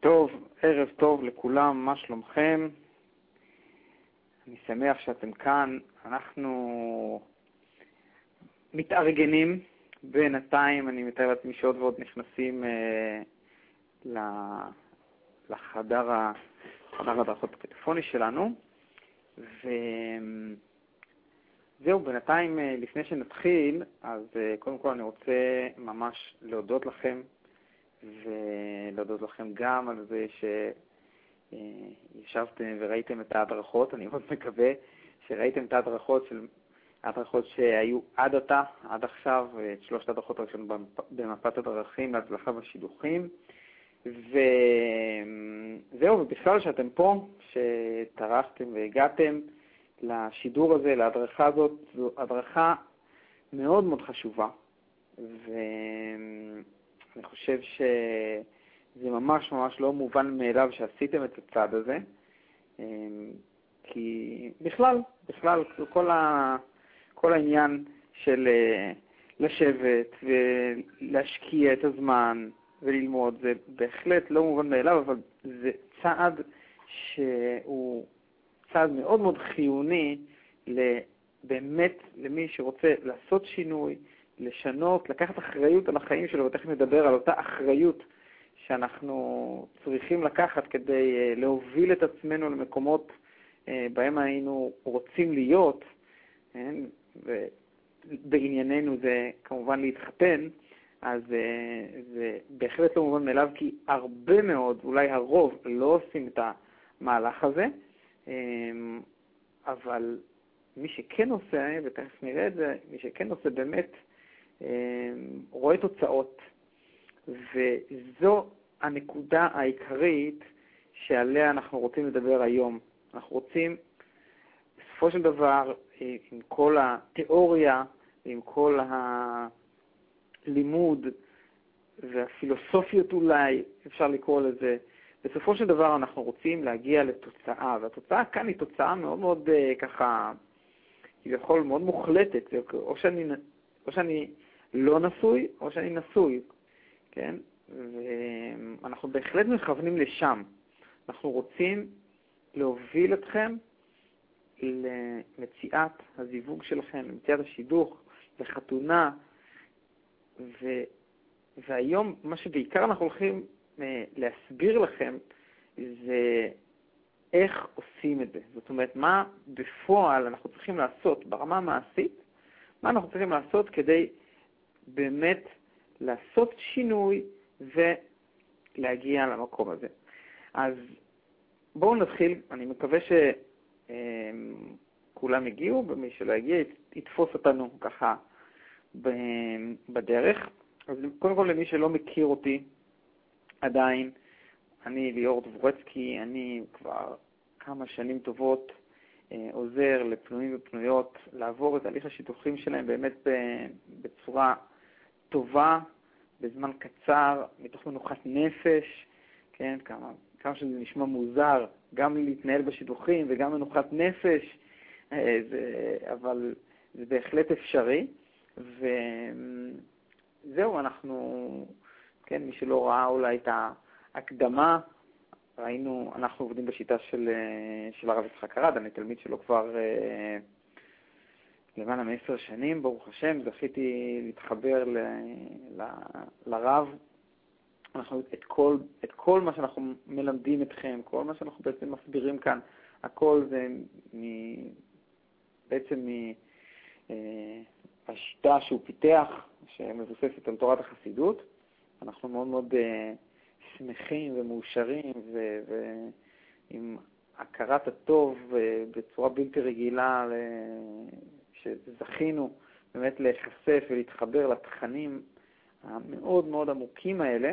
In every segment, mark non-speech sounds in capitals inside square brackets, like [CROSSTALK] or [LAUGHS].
טוב, ערב טוב לכולם, מה שלומכם? אני שמח שאתם כאן. אנחנו מתארגנים. בינתיים אני מתאר לעצמי שעוד ועוד נכנסים אה, לחדר ההדרכות הטלפוני שלנו. וזהו, בינתיים, אה, לפני שנתחיל, אז אה, קודם כל אני רוצה ממש להודות לכם ולהודות לכם גם על זה שישבתם וראיתם את ההדרכות. אני מאוד מקווה שראיתם את ההדרכות של ההדרכות שהיו עד עתה, עד עכשיו, את שלושת ההדרכות הראשונות במפת הדרכים להצלחה בשידוכים. וזהו, ובכלל שאתם פה, שטרחתם והגעתם לשידור הזה, להדרכה הזאת, זו הדרכה מאוד מאוד חשובה. ו... אני חושב שזה ממש ממש לא מובן מאליו שעשיתם את הצעד הזה, אמ, כי בכלל, בכלל, כל, ה, כל העניין של אה, לשבת ולהשקיע את הזמן וללמוד, זה בהחלט לא מובן מאליו, אבל זה צעד שהוא צעד מאוד מאוד חיוני באמת למי שרוצה לעשות שינוי, לשנות, לקחת אחריות על החיים שלו, ותכף נדבר על אותה אחריות שאנחנו צריכים לקחת כדי אה, להוביל את עצמנו למקומות אה, בהם היינו רוצים להיות, כן? ובענייננו זה כמובן להתחתן, אז אה, זה בהחלט לא מובן מאליו, כי הרבה מאוד, אולי הרוב, לא עושים את המהלך הזה, אבל מי שכן עושה, ותכף נראה את זה, מי שכן עושה באמת, אמ, רואה תוצאות, וזו הנקודה העיקרית שעליה אנחנו רוצים לדבר היום. אנחנו רוצים, בסופו של דבר, אה, עם כל התיאוריה, עם כל הלימוד והפילוסופיות אולי, אפשר לקרוא לזה, בסופו של דבר אנחנו רוצים להגיע לתוצאה, והתוצאה כאן היא תוצאה מאוד מאוד אה, ככה, כביכול מאוד מוחלטת, או שאני, או שאני לא נשוי או שאני נשוי, כן? ואנחנו בהחלט מכוונים לשם. אנחנו רוצים להוביל אתכם למציאת הזיווג שלכם, למציאת השידוך, לחתונה, ו... והיום מה שבעיקר אנחנו הולכים אה, להסביר לכם זה איך עושים את זה. זאת אומרת, מה בפועל אנחנו צריכים לעשות ברמה המעשית, מה אנחנו צריכים לעשות כדי באמת לעשות שינוי ולהגיע למקום הזה. אז בואו נתחיל, אני מקווה שכולם הגיעו, ומי שלא הגיע יתפוס אותנו ככה בדרך. אז קודם כל למי שלא מכיר אותי עדיין, אני ליאור דבורצקי, אני כבר כמה שנים טובות אה, עוזר לפנויים ופנויות לעבור את הליך השיתוחים שלהם באמת בצורה טובה בזמן קצר, מתוך מנוחת נפש, כן, כמה, כמה שזה נשמע מוזר, גם להתנהל בשידוכים וגם מנוחת נפש, אה, זה, אבל זה בהחלט אפשרי. וזהו, אנחנו, כן, מי שלא ראה אולי את ההקדמה, ראינו, אנחנו עובדים בשיטה של, אה, של הרב יצחק ארד, אני תלמיד שלו כבר אה, למעלה מעשר שנים, ברוך השם, זכיתי להתחבר ל, ל, לרב. אנחנו, את כל, את כל מה שאנחנו מלמדים אתכם, כל מה שאנחנו בעצם מסבירים כאן, הכל זה מ, בעצם מהשיטה אה, שהוא פיתח, שמבוססת על תורת החסידות. אנחנו מאוד מאוד אה, שמחים ומאושרים ועם הכרת הטוב אה, בצורה בלתי רגילה שזכינו באמת להיחשף ולהתחבר לתכנים המאוד מאוד עמוקים האלה,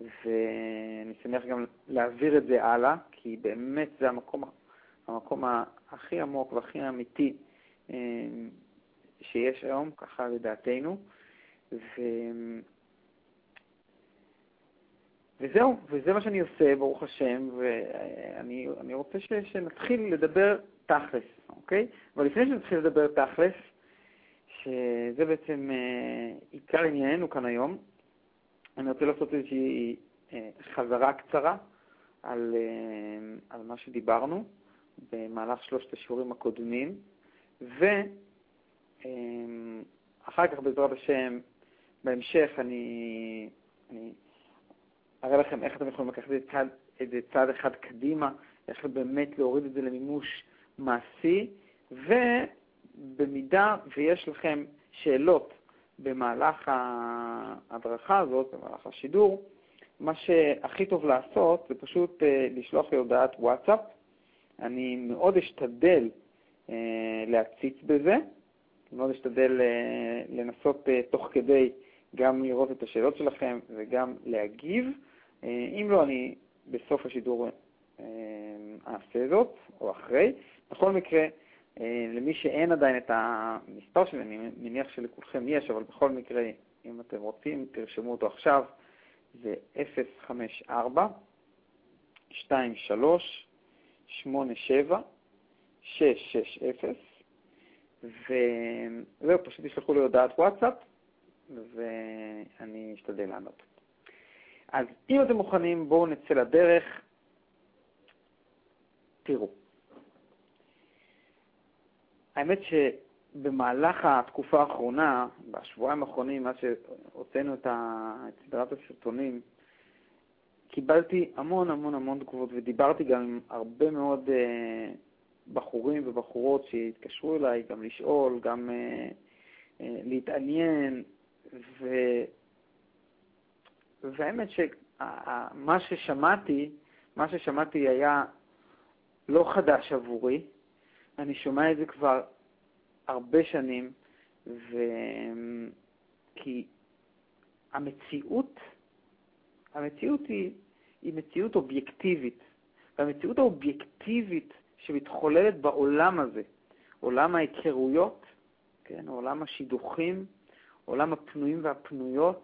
ואני שמח גם להעביר את זה הלאה, כי באמת זה המקום, המקום הכי עמוק והכי אמיתי אה, שיש היום, ככה לדעתנו. ו... וזהו, וזה מה שאני עושה, ברוך השם, ואני רוצה ש, שנתחיל לדבר תכלס, אוקיי? אבל לפני שנתחיל לדבר תכלס, שזה בעצם אה, עיקר ענייננו כאן היום, אני רוצה לעשות איזושהי אה, חזרה קצרה על, אה, על מה שדיברנו במהלך שלושת השיעורים הקודמים, ואחר כך, בעזרת השם, בהמשך אני, אני אראה לכם איך אתם יכולים לקחת את זה צעד, את זה צעד אחד קדימה, איך באמת להוריד את זה למימוש מעשי, ובמידה ויש לכם שאלות במהלך ההדרכה הזאת, במהלך השידור, מה שהכי טוב לעשות זה פשוט אה, לשלוח לי הודעת וואטסאפ. אני מאוד אשתדל אה, להציץ בזה, מאוד אשתדל אה, לנסות תוך כדי גם לראות את השאלות שלכם וגם להגיב. אם לא, אני בסוף השידור אעשה זאת, או אחרי. בכל מקרה, למי שאין עדיין את המספר שלי, אני מניח שלכולכם יש, אבל בכל מקרה, אם אתם רוצים, תרשמו אותו עכשיו. זה 054 23 87 660 וזהו, פשוט תשלחו לי הודעת וואטסאפ ואני אשתדל לענות. אז אם אתם מוכנים, בואו נצא לדרך. תראו, האמת שבמהלך התקופה האחרונה, בשבועיים האחרונים, מאז שהוצאנו את סדרת הסרטונים, קיבלתי המון המון המון תגובות, ודיברתי גם עם הרבה מאוד אה, בחורים ובחורות שהתקשרו אליי, גם לשאול, גם אה, אה, להתעניין, ו... והאמת שמה ששמעתי, מה ששמעתי היה לא חדש עבורי, אני שומע את זה כבר הרבה שנים, ו... כי המציאות, המציאות היא, היא מציאות אובייקטיבית, והמציאות האובייקטיבית שמתחוללת בעולם הזה, עולם ההיכרויות, כן, עולם השידוכים, עולם הפנויים והפנויות,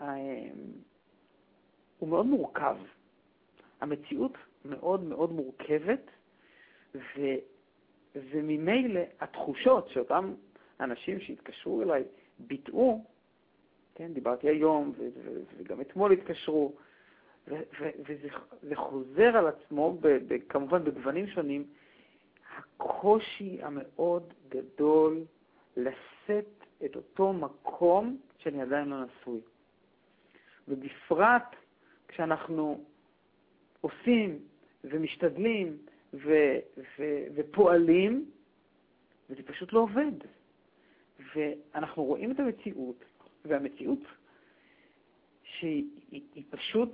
אה, הוא מאוד מורכב. המציאות מאוד מאוד מורכבת, ו... וממילא התחושות שאותם אנשים שהתקשרו אליי ביטאו, כן, דיברתי היום וגם אתמול התקשרו, וזה חוזר על עצמו, כמובן בגוונים שונים, הקושי המאוד גדול לשאת את אותו מקום שאני עדיין לא נשוי. ובפרט כשאנחנו עושים ומשתדלים ו- ו- ופועלים, וזה פשוט לא עובד. ואנחנו רואים את המציאות, והמציאות שהיא היא, היא פשוט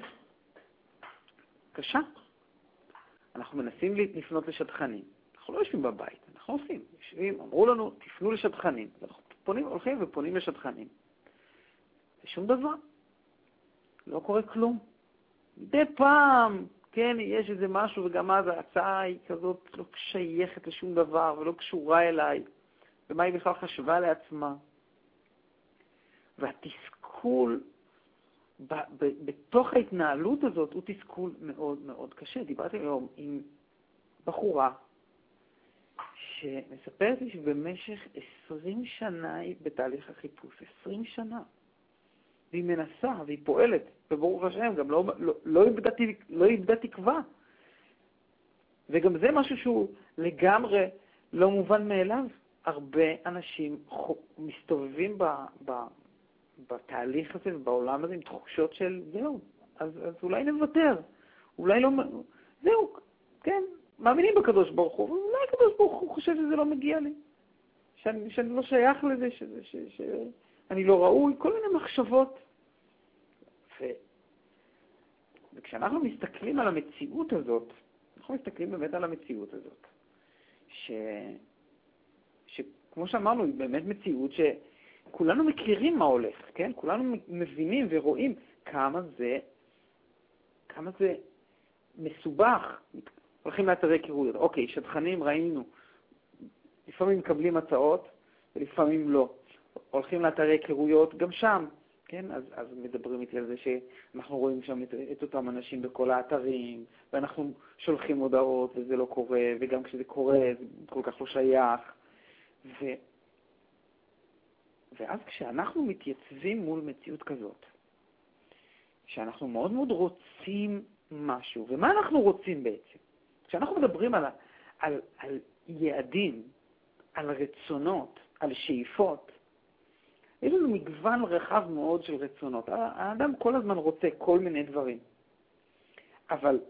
קשה. אנחנו מנסים לפנות לשטחנים. אנחנו לא יושבים בבית, אנחנו עושים. יושבים, אמרו לנו, תפנו לשטחנים. אנחנו פונים, הולכים ופונים לשטחנים. ושום דבר. לא קורה כלום. מדי פעם כן, יש איזה משהו, וגם אז ההצעה היא כזאת לא שייכת לשום דבר ולא קשורה אליי, ומה היא בכלל חשבה לעצמה. והתסכול ב- ב- בתוך ההתנהלות הזאת הוא תסכול מאוד מאוד קשה. דיברתי היום עם בחורה שמספרת לי שבמשך 20 שנה היא בתהליך החיפוש, 20 שנה. והיא מנסה, והיא פועלת, וברוך השם, גם לא, לא, לא, איבדה, לא תקווה. וגם זה משהו שהוא לגמרי לא מובן מאליו. הרבה אנשים מסתובבים ב, ב, בתהליך הזה ובעולם הזה עם תחושות של זהו, אז, אז אולי נוותר, אולי לא, זהו, כן, מאמינים בקדוש ברוך הוא, אולי הקדוש ברוך הוא חושב שזה לא מגיע לי, שאני, שאני לא שייך לזה, שזה, ש, ש, אני לא ראוי, כל מיני מחשבות. ו... וכשאנחנו מסתכלים על המציאות הזאת, אנחנו מסתכלים באמת על המציאות הזאת, ש... שכמו שאמרנו, היא באמת מציאות שכולנו מכירים מה הולך, כן? כולנו מבינים ורואים כמה זה, כמה זה מסובך. הולכים לאתרי היכרויות. אוקיי, שטחנים ראינו, לפעמים מקבלים הצעות ולפעמים לא. הולכים לאתרי היכרויות, גם שם, כן? אז, אז מדברים איתי על זה שאנחנו רואים שם את, את אותם אנשים בכל האתרים, ואנחנו שולחים הודעות וזה לא קורה, וגם כשזה קורה זה כל כך לא שייך. ו, ואז כשאנחנו מתייצבים מול מציאות כזאת, שאנחנו מאוד מאוד רוצים משהו. ומה אנחנו רוצים בעצם? כשאנחנו מדברים על, על, על יעדים, על רצונות, על שאיפות, יש לנו מגוון רחב מאוד של רצונות. האדם כל הזמן רוצה כל מיני דברים. אבל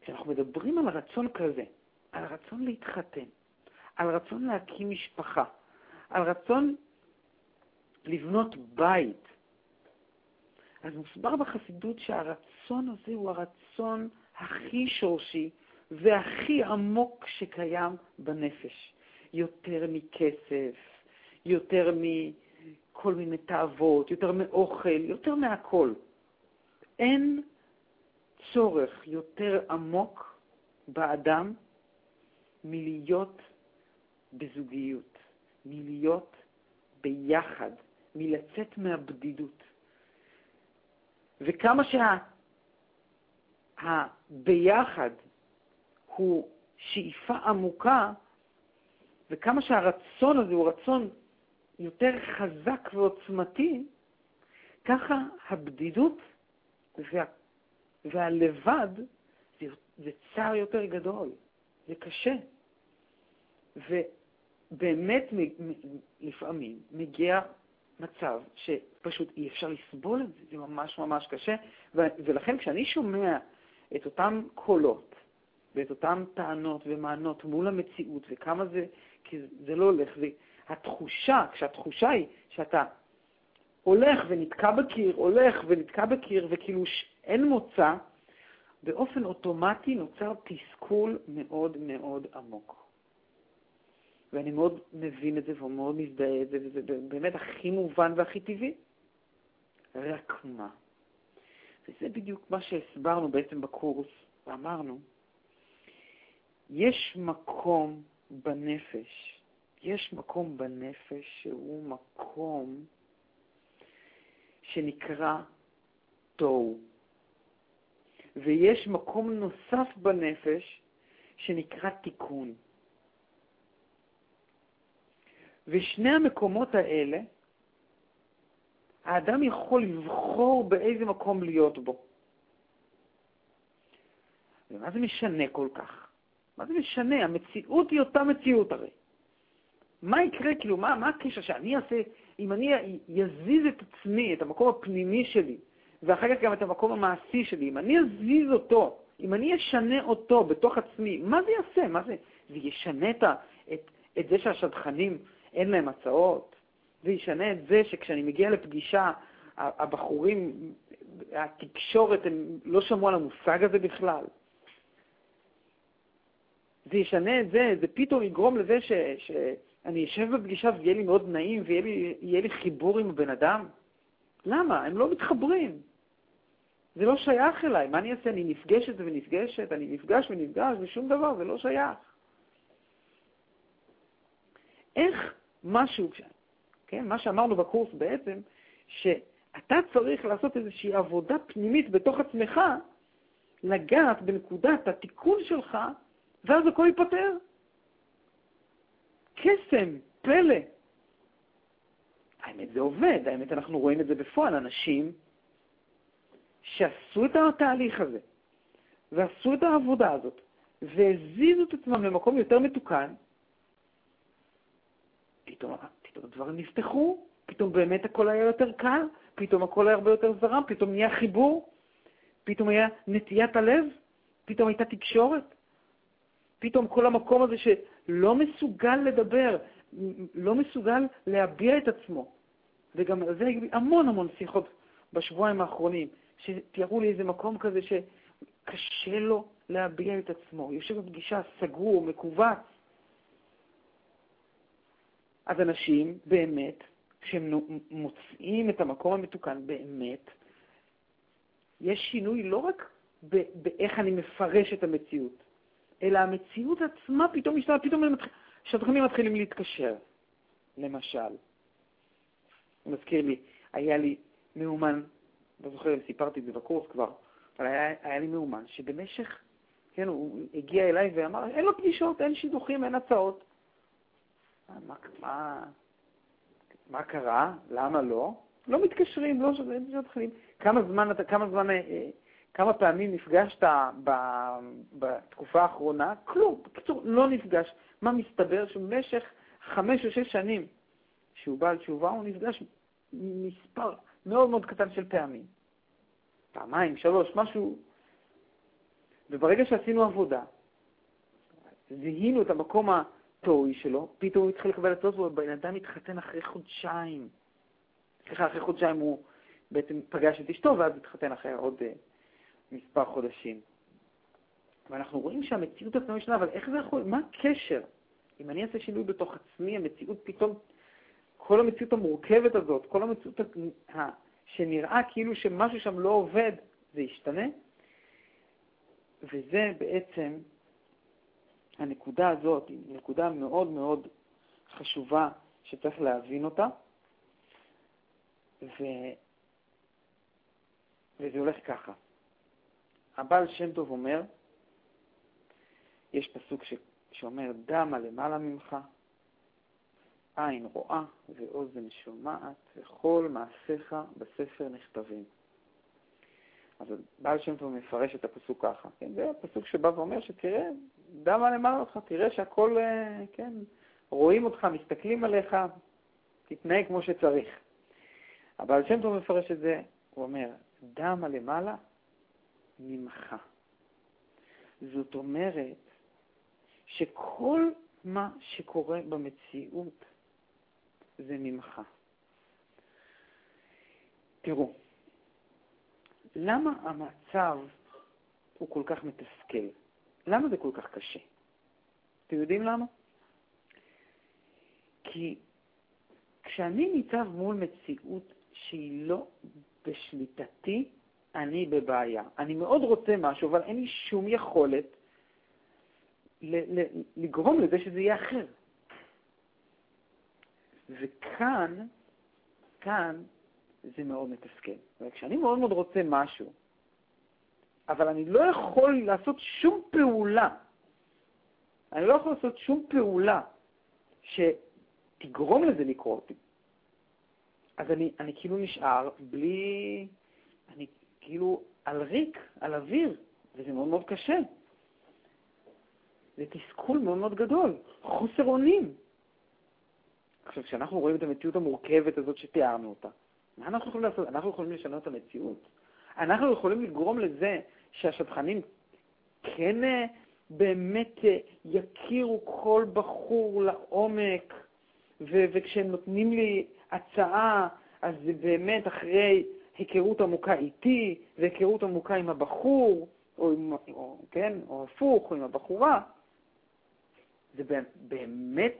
כשאנחנו מדברים על רצון כזה, על רצון להתחתן, על רצון להקים משפחה, על רצון לבנות בית, אז מוסבר בחסידות שהרצון הזה הוא הרצון הכי שורשי והכי עמוק שקיים בנפש. יותר מכסף, יותר מכל מיני תאוות, יותר מאוכל, יותר מהכל. אין צורך יותר עמוק באדם מלהיות בזוגיות, מלהיות ביחד, מלצאת מהבדידות. וכמה שהביחד שה, הוא שאיפה עמוקה, וכמה שהרצון הזה הוא רצון יותר חזק ועוצמתי, ככה הבדידות וה, והלבד זה, זה צער יותר גדול, זה קשה. ובאמת לפעמים מגיע מצב שפשוט אי אפשר לסבול את זה, זה ממש ממש קשה. ולכן כשאני שומע את אותם קולות ואת אותן טענות ומענות מול המציאות, וכמה זה, כי זה לא הולך, והתחושה, כשהתחושה היא שאתה הולך ונתקע בקיר, הולך ונתקע בקיר, וכאילו אין מוצא, באופן אוטומטי נוצר תסכול מאוד מאוד עמוק. ואני מאוד מבין את זה ומאוד מזדהה את זה, וזה באמת הכי מובן והכי טבעי. רק מה? וזה בדיוק מה שהסברנו בעצם בקורס, ואמרנו, יש מקום בנפש, יש מקום בנפש שהוא מקום שנקרא תוהו, ויש מקום נוסף בנפש שנקרא תיקון. ושני המקומות האלה, האדם יכול לבחור באיזה מקום להיות בו. ומה זה משנה כל כך? מה זה משנה? המציאות היא אותה מציאות הרי. מה יקרה, כאילו, מה, מה הקשר שאני אעשה, אם אני אזיז את עצמי, את המקום הפנימי שלי, ואחר כך גם את המקום המעשי שלי, אם אני אזיז אותו, אם אני אשנה אותו בתוך עצמי, מה זה יעשה? מה זה? זה ישנה את, את, את זה שהשדכנים אין להם הצעות? זה ישנה את זה שכשאני מגיע לפגישה, הבחורים, התקשורת, הם לא שמעו על המושג הזה בכלל. זה ישנה את זה, זה פתאום יגרום לזה ש, שאני אשב בפגישה ויהיה לי מאוד נעים ויהיה לי, לי חיבור עם הבן אדם? למה? הם לא מתחברים. זה לא שייך אליי. מה אני אעשה? אני נפגשת ונפגשת, אני נפגש ונפגש, ושום דבר, זה לא שייך. איך משהו, כן, מה שאמרנו בקורס בעצם, שאתה צריך לעשות איזושהי עבודה פנימית בתוך עצמך, לגעת בנקודת התיקון שלך, ואז הכל ייפתר. קסם, פלא. האמת, זה עובד, האמת, אנחנו רואים את זה בפועל. אנשים שעשו את התהליך הזה, ועשו את העבודה הזאת, והזיזו את עצמם למקום יותר מתוקן, פתאום, פתאום הדברים נפתחו, פתאום באמת הכל היה יותר קל, פתאום הכל היה הרבה יותר זרם, פתאום נהיה חיבור, פתאום היה נטיית הלב, פתאום הייתה תקשורת, פתאום כל המקום הזה שלא מסוגל לדבר, לא מסוגל להביע את עצמו. וגם על זה היו לי המון המון שיחות בשבועיים האחרונים, שתיארו לי איזה מקום כזה שקשה לו להביע את עצמו. יושב בפגישה סגור, מכווץ. אז אנשים באמת, כשהם מוצאים את המקום המתוקן, באמת, יש שינוי לא רק באיך אני מפרש את המציאות, אלא המציאות עצמה פתאום משתנה, פתאום שדכנים מתחילים להתקשר, למשל. מזכיר לי, היה לי מאומן, לא זוכר אם סיפרתי את זה בקורס כבר, אבל היה, היה לי מאומן שבמשך, כן, הוא הגיע אליי ואמר, אין לו פגישות, אין שידוכים, אין הצעות. מה, מה, מה קרה? למה לא? לא מתקשרים, לא מתחילים. כמה זמן אתה, כמה זמן, אה, כמה פעמים נפגשת בתקופה האחרונה? כלום. בקיצור, לא נפגש. מה מסתבר? שבמשך חמש או שש שנים שהוא בעל תשובה, הוא נפגש מספר מאוד מאוד קטן של פעמים. פעמיים, שלוש, משהו. וברגע שעשינו עבודה, זיהינו את המקום הטועי שלו, פתאום הוא התחיל לקבל הצעות, ובן אדם התחתן אחרי חודשיים. סליחה, אחרי חודשיים הוא בעצם פגש את אשתו, ואז התחתן אחרי עוד uh, מספר חודשים. ואנחנו רואים שהמציאות עצמה משנה, אבל איך זה יכול, מה הקשר? אם אני אעשה שינוי בתוך עצמי, המציאות פתאום, כל המציאות המורכבת הזאת, כל המציאות. שנראה כאילו שמשהו שם לא עובד, זה ישתנה. וזה בעצם, הנקודה הזאת היא נקודה מאוד מאוד חשובה שצריך להבין אותה. ו... וזה הולך ככה. הבעל שם טוב אומר, יש פסוק ש... שאומר, דמה למעלה ממך, עין רואה ואוזן שומעת, וכל מעשיך בספר נכתבים. אז בעל שם טוב מפרש את הפסוק ככה. כן? זה הפסוק שבא ואומר שתראה, דמה למעלה אותך, תראה שהכל, אה, כן, רואים אותך, מסתכלים עליך, תתנהג כמו שצריך. הבעל שם טוב מפרש את זה, הוא אומר, דמה למעלה ממך. זאת אומרת שכל מה שקורה במציאות זה ממך. תראו, למה המצב הוא כל כך מתסכל? למה זה כל כך קשה? אתם יודעים למה? כי כשאני ניצב מול מציאות שהיא לא בשליטתי, אני בבעיה. אני מאוד רוצה משהו, אבל אין לי שום יכולת לגרום לזה שזה יהיה אחר. וכאן, כאן זה מאוד מתסכל. כשאני מאוד מאוד רוצה משהו, אבל אני לא יכול לעשות שום פעולה, אני לא יכול לעשות שום פעולה שתגרום לזה לקרות, אז אני, אני כאילו נשאר בלי, כאילו על ריק, על אוויר, וזה מאוד מאוד קשה. זה תסכול מאוד מאוד גדול, חוסר אונים. עכשיו, כשאנחנו רואים את המציאות המורכבת הזאת שתיארנו אותה, מה אנחנו יכולים לעשות? אנחנו יכולים לשנות את המציאות. אנחנו יכולים לגרום לזה שהשטחנים כן אה, באמת אה, יכירו כל בחור לעומק, וכשהם נותנים לי הצעה, אז זה באמת אחרי היכרות עמוקה איתי, והיכרות עמוקה עם הבחור, או, עם, או, כן, או הפוך, או עם הבחורה. זה באמת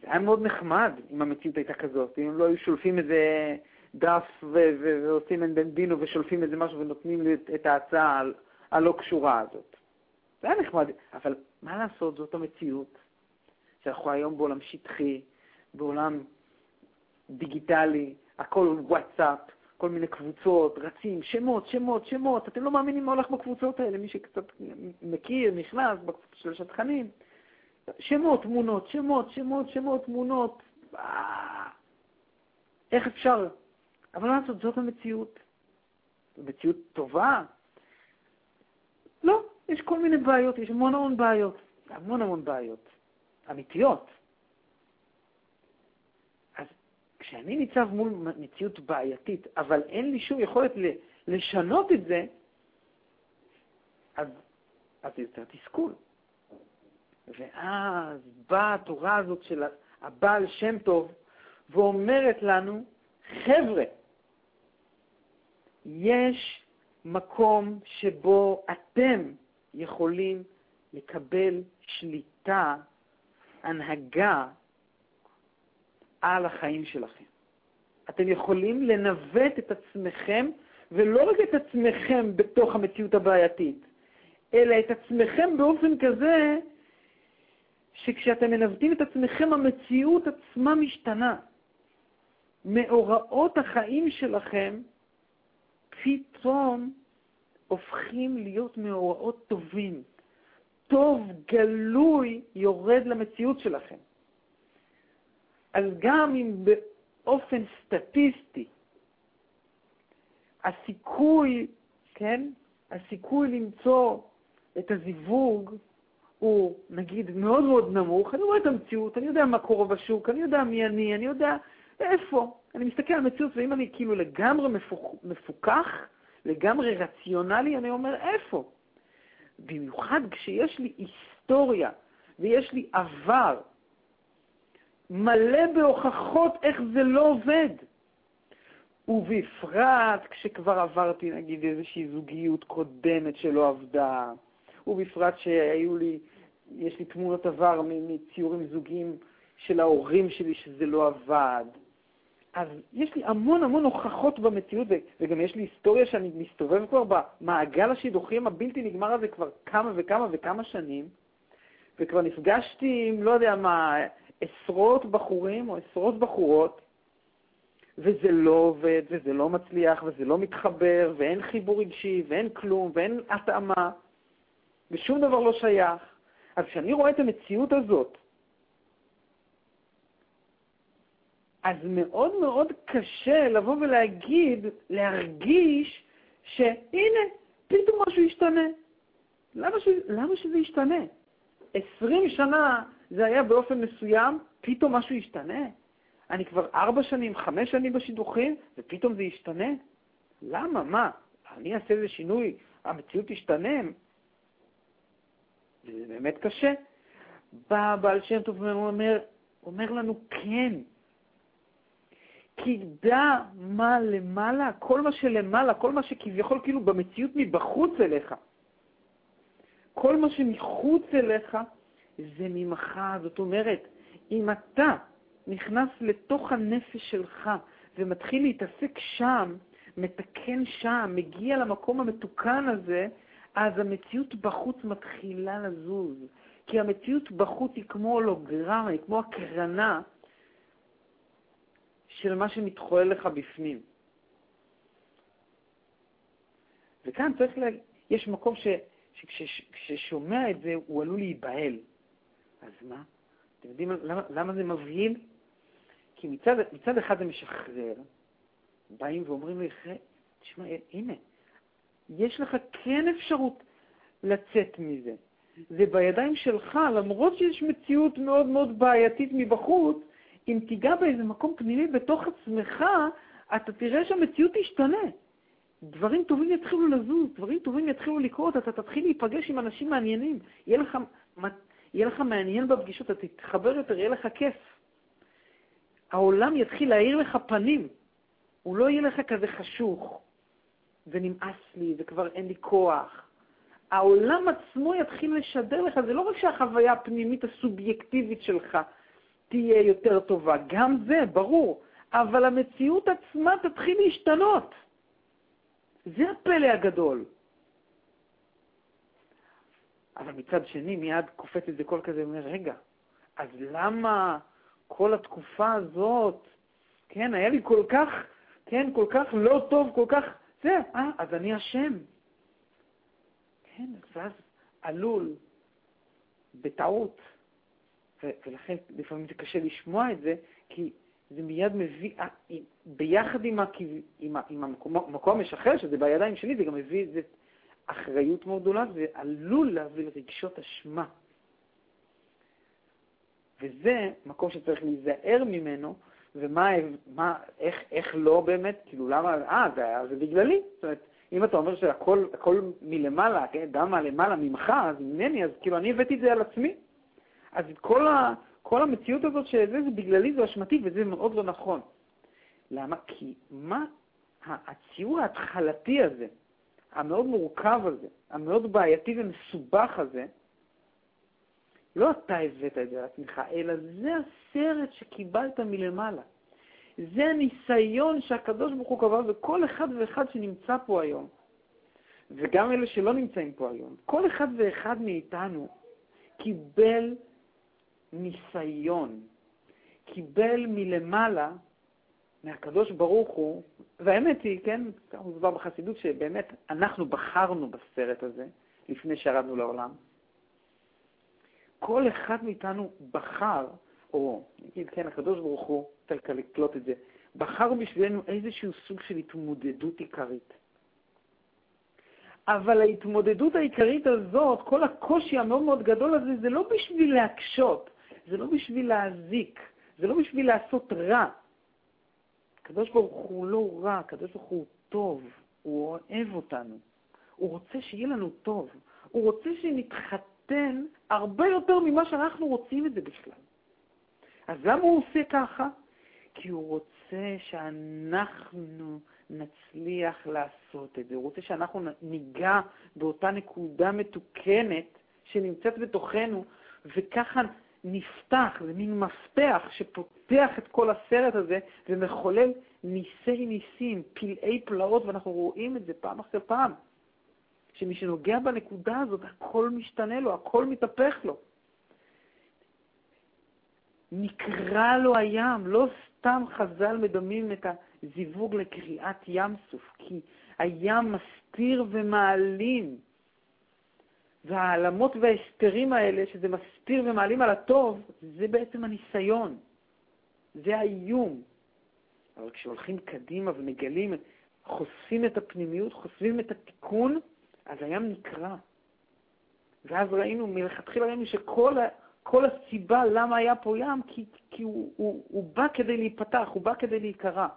זה היה מאוד נחמד אם המציאות הייתה כזאת, אם הם לא היו שולפים איזה דף ועושים אין בן דינו ושולפים איזה משהו ונותנים לי את ההצעה הלא קשורה הזאת. זה היה נחמד, אבל מה לעשות, זאת המציאות. שאנחנו היום בעולם שטחי, בעולם דיגיטלי, הכל וואטסאפ, כל מיני קבוצות, רצים, שמות, שמות, שמות, אתם לא מאמינים מה הולך בקבוצות האלה, מי שקצת מכיר, נכנס בקבוצות של השטחנים. שמות, תמונות, שמות, שמות, שמות, תמונות. אה, איך אפשר? אבל מה לעשות, זאת המציאות. מציאות טובה? לא, יש כל מיני בעיות, יש המון המון בעיות, המון המון בעיות, אמיתיות. אז כשאני ניצב מול מציאות בעייתית, אבל אין לי שום יכולת לשנות את זה, אז, אז זה יותר תסכול. ואז באה התורה הזאת של הבעל שם טוב ואומרת לנו, חבר'ה, יש מקום שבו אתם יכולים לקבל שליטה, הנהגה על החיים שלכם. אתם יכולים לנווט את עצמכם, ולא רק את עצמכם בתוך המציאות הבעייתית, אלא את עצמכם באופן כזה שכשאתם מנווטים את עצמכם, המציאות עצמה משתנה. מאורעות החיים שלכם פתאום הופכים להיות מאורעות טובים. טוב גלוי יורד למציאות שלכם. אז גם אם באופן סטטיסטי, הסיכוי, כן, הסיכוי למצוא את הזיווג הוא נגיד מאוד מאוד נמוך, אני רואה את המציאות, אני יודע מה קורה בשוק, אני יודע מי אני, אני יודע איפה. אני מסתכל על המציאות, ואם אני כאילו לגמרי מפוקח, לגמרי רציונלי, אני אומר איפה. במיוחד כשיש לי היסטוריה ויש לי עבר מלא בהוכחות איך זה לא עובד. ובפרט כשכבר עברתי נגיד איזושהי זוגיות קודמת שלא עבדה, ובפרט שהיו לי, יש לי תמונות עבר מציורים זוגיים של ההורים שלי שזה לא עבד. אז יש לי המון המון הוכחות במציאות, וגם יש לי היסטוריה שאני מסתובב כבר במעגל השידוכים הבלתי נגמר הזה כבר כמה וכמה וכמה שנים, וכבר נפגשתי עם, לא יודע מה, עשרות בחורים או עשרות בחורות, וזה לא עובד, וזה לא מצליח, וזה לא מתחבר, ואין חיבור רגשי, ואין כלום, ואין התאמה, ושום דבר לא שייך. אז כשאני רואה את המציאות הזאת, אז מאוד מאוד קשה לבוא ולהגיד, להרגיש, שהנה, פתאום משהו ישתנה. למה, ש... למה שזה ישתנה? עשרים שנה זה היה באופן מסוים, פתאום משהו ישתנה? אני כבר ארבע שנים, חמש שנים בשידוכים, ופתאום זה ישתנה? למה? מה? אני אעשה איזה שינוי, המציאות תשתנה? זה באמת קשה. בא בעל שם טוב ואומר אומר לנו, כן, כי דע מה למעלה, כל מה שלמעלה, כל מה שכביכול כאילו במציאות מבחוץ אליך. כל מה שמחוץ אליך זה ממך. זאת אומרת, אם אתה נכנס לתוך הנפש שלך ומתחיל להתעסק שם, מתקן שם, מגיע למקום המתוקן הזה, אז המציאות בחוץ מתחילה לזוז. כי המציאות בחוץ היא כמו הולוגרמה, היא כמו הקרנה של מה שמתחולל לך בפנים. וכאן צריך לה... יש מקום ש... שכששומע את זה הוא עלול להיבהל. אז מה? אתם יודעים למה, למה זה מבהיל? כי מצד, מצד אחד זה משחרר, באים ואומרים לי, תשמע, הנה, יש לך כן אפשרות לצאת מזה. זה בידיים שלך, למרות שיש מציאות מאוד מאוד בעייתית מבחוץ, אם תיגע באיזה מקום פנימי בתוך עצמך, אתה תראה שהמציאות תשתנה. דברים טובים יתחילו לזוז, דברים טובים יתחילו לקרות, אתה תתחיל להיפגש עם אנשים מעניינים, יהיה לך, יהיה לך מעניין בפגישות, אתה תתחבר יותר, יהיה לך כיף. העולם יתחיל להאיר לך פנים, הוא לא יהיה לך כזה חשוך, ונמאס לי, וכבר אין לי כוח. העולם עצמו יתחיל לשדר לך, זה לא רק שהחוויה הפנימית הסובייקטיבית שלך תהיה יותר טובה, גם זה, ברור, אבל המציאות עצמה תתחיל להשתנות. זה הפלא הגדול. אבל מצד שני, מיד קופץ את זה קול כזה ואומר, רגע, אז למה כל התקופה הזאת, כן, היה לי כל כך, כן, כל כך לא טוב, כל כך, זה, אה, אז אני אשם. כן, ואז עלול, בטעות, ולכן לפעמים זה קשה לשמוע את זה, כי זה מיד מביא, אה, ביחד עם, עם, עם המקום, המשחרר, שזה בידיים שלי, זה גם מביא איזו אחריות מאוד גדולה, ועלול להביא לרגשות אשמה. וזה מקום שצריך להיזהר ממנו, ומה, מה, איך, איך לא באמת, כאילו למה, אה, זה, זה בגללי. זאת אומרת, אם אתה אומר שהכל מלמעלה, כן, דם מלמעלה ממך, אז ממני, אז כאילו אני הבאתי את זה על עצמי. אז כל, ה, כל המציאות הזאת שזה, זה בגללי, זה אשמתי, וזה מאוד לא נכון. למה? כי מה הציור ההתחלתי הזה, המאוד מורכב הזה, המאוד בעייתי ומסובך הזה, לא אתה הבאת את זה על עצמך, אלא זה הסרט שקיבלת מלמעלה. זה הניסיון שהקדוש ברוך הוא קבע, וכל אחד ואחד שנמצא פה היום, וגם אלה שלא נמצאים פה היום, כל אחד ואחד מאיתנו קיבל ניסיון, קיבל מלמעלה, מהקדוש ברוך הוא, והאמת היא, כן, ככה מוסבר בחסידות, שבאמת אנחנו בחרנו בסרט הזה לפני שירדנו לעולם. כל אחד מאיתנו בחר, או נגיד, כן, הקדוש ברוך הוא, קל לקלוט את זה, בחר בשבילנו איזשהו סוג של התמודדות עיקרית. אבל ההתמודדות העיקרית הזאת, כל הקושי המאוד מאוד גדול הזה, זה לא בשביל להקשות, זה לא בשביל להזיק, זה לא בשביל לעשות רע. הקדוש ברוך הוא לא רע, הקדוש ברוך הוא טוב, הוא אוהב אותנו, הוא רוצה שיהיה לנו טוב, הוא רוצה שנתחתן הרבה יותר ממה שאנחנו רוצים את זה בכלל. אז למה הוא עושה ככה? כי הוא רוצה שאנחנו נצליח לעשות את זה. הוא רוצה שאנחנו ניגע באותה נקודה מתוקנת שנמצאת בתוכנו, וככה נפתח, זה מין מפתח שפותח את כל הסרט הזה ומחולל ניסי ניסים, פלאי פלאות, ואנחנו רואים את זה פעם אחרי פעם. שמי שנוגע בנקודה הזאת, הכל משתנה לו, הכל מתהפך לו. נקרע לו הים, לא סתם חז"ל מדמים את הזיווג לקריאת ים סוף, כי הים מסתיר ומעלים. והעלמות וההסתרים האלה, שזה מסתיר ומעלים על הטוב, זה בעצם הניסיון, זה האיום. אבל כשהולכים קדימה ומגלים, חושפים את הפנימיות, חושפים את התיקון, אז הים נקרע. ואז ראינו, מלכתחילה ראינו שכל כל הסיבה למה היה פה ים, כי, כי הוא, הוא, הוא בא כדי להיפתח, הוא בא כדי להיקרע.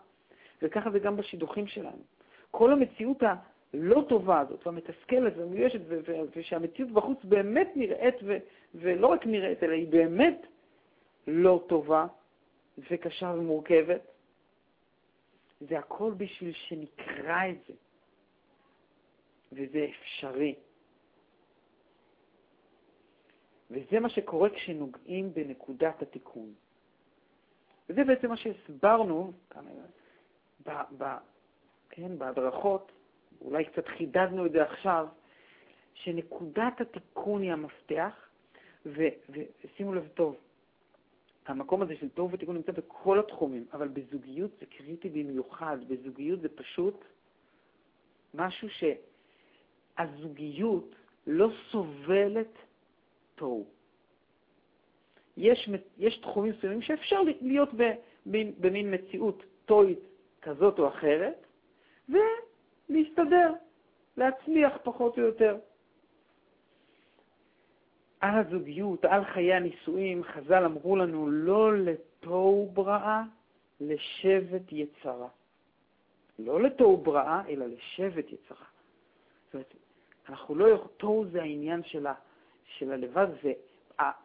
וככה זה גם בשידוכים שלנו. כל המציאות הלא טובה הזאת, והמתסכלת והמיואשת, ושהמציאות בחוץ באמת נראית, ולא רק נראית, אלא היא באמת לא טובה וקשה ומורכבת, זה הכל בשביל שנקרא את זה. וזה אפשרי. וזה מה שקורה כשנוגעים בנקודת התיקון. וזה בעצם מה שהסברנו ב, ב, כן, בהדרכות, אולי קצת חידדנו את זה עכשיו, שנקודת התיקון היא המפתח, ושימו לב טוב, המקום הזה של טוב ותיקון נמצא בכל התחומים, אבל בזוגיות זה קריטי במיוחד. בזוגיות זה פשוט משהו שהזוגיות לא סובלת תוהו. יש, יש תחומים מסוימים שאפשר להיות במין, במין מציאות טוית כזאת או אחרת, ולהסתדר, להצליח פחות או יותר. על הזוגיות, על חיי הנישואים, חז"ל אמרו לנו לא לתוהו בראה, לשבט יצרה. לא לתוהו בראה, אלא לשבט יצרה. זאת אומרת, אנחנו לא, יכולים, תוהו זה העניין של, ה, של הלבד, זה,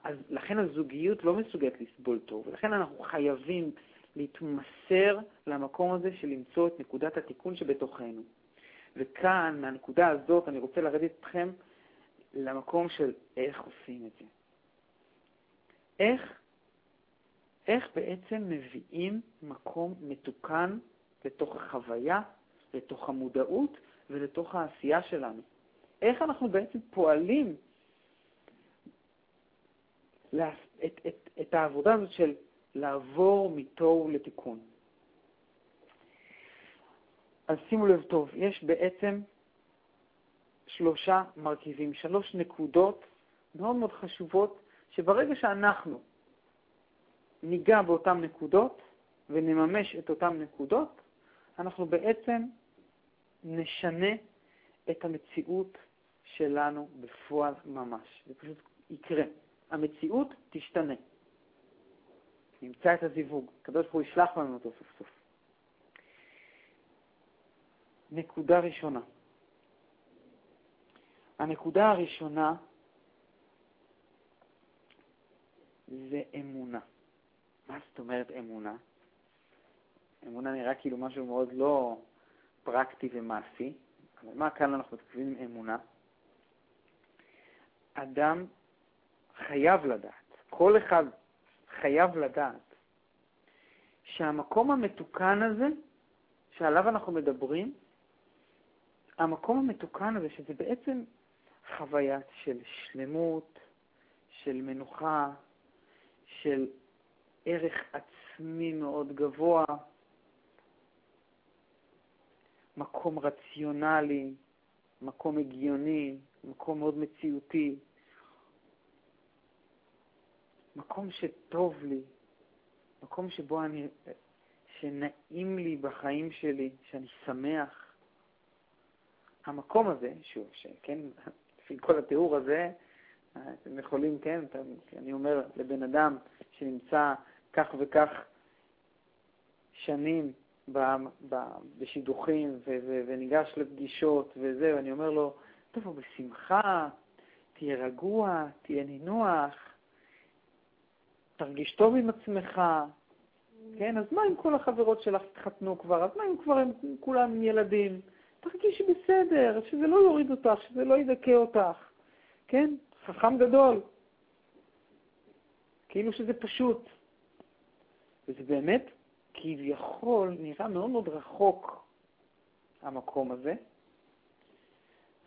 אז לכן הזוגיות לא מסוגלת לסבול תוהו, ולכן אנחנו חייבים להתמסר למקום הזה של למצוא את נקודת התיקון שבתוכנו. וכאן, מהנקודה הזאת, אני רוצה לרדת אתכם למקום של איך עושים את זה. איך, איך בעצם מביאים מקום מתוקן לתוך החוויה, לתוך המודעות ולתוך העשייה שלנו. איך אנחנו בעצם פועלים את, את, את העבודה הזאת של לעבור מתוהו לתיקון. אז שימו לב טוב, יש בעצם שלושה מרכיבים, שלוש נקודות מאוד מאוד חשובות, שברגע שאנחנו ניגע באותן נקודות ונממש את אותן נקודות, אנחנו בעצם נשנה את המציאות שלנו בפועל ממש. זה פשוט יקרה. המציאות תשתנה. נמצא את הזיווג. הקדוש ברוך הוא ישלח לנו אותו סוף סוף. נקודה ראשונה. הנקודה הראשונה זה אמונה. מה זאת אומרת אמונה? אמונה נראה כאילו משהו מאוד לא פרקטי ומעשי, אבל מה כאן אנחנו מתכוונים אמונה? אדם חייב לדעת, כל אחד חייב לדעת, שהמקום המתוקן הזה, שעליו אנחנו מדברים, המקום המתוקן הזה, שזה בעצם חוויה של שלמות, של מנוחה, של ערך עצמי מאוד גבוה, מקום רציונלי, מקום הגיוני, מקום מאוד מציאותי, מקום שטוב לי, מקום שבו אני, שנעים לי בחיים שלי, שאני שמח. המקום הזה, שוב, שכן, לפי כל התיאור הזה, אתם יכולים, כן, אני אומר לבן אדם שנמצא כך וכך שנים בשידוכים וניגש לפגישות וזה, ואני אומר לו, תבוא בשמחה, תהיה רגוע, תהיה נינוח, תרגיש טוב עם עצמך, כן? אז מה אם כל החברות שלך התחתנו כבר? אז מה אם כבר הם כולם ילדים? תרגישי בסדר, שזה לא יוריד אותך, שזה לא ידכא אותך, כן? חכם גדול. כאילו שזה פשוט. וזה באמת כביכול נראה מאוד מאוד רחוק, המקום הזה.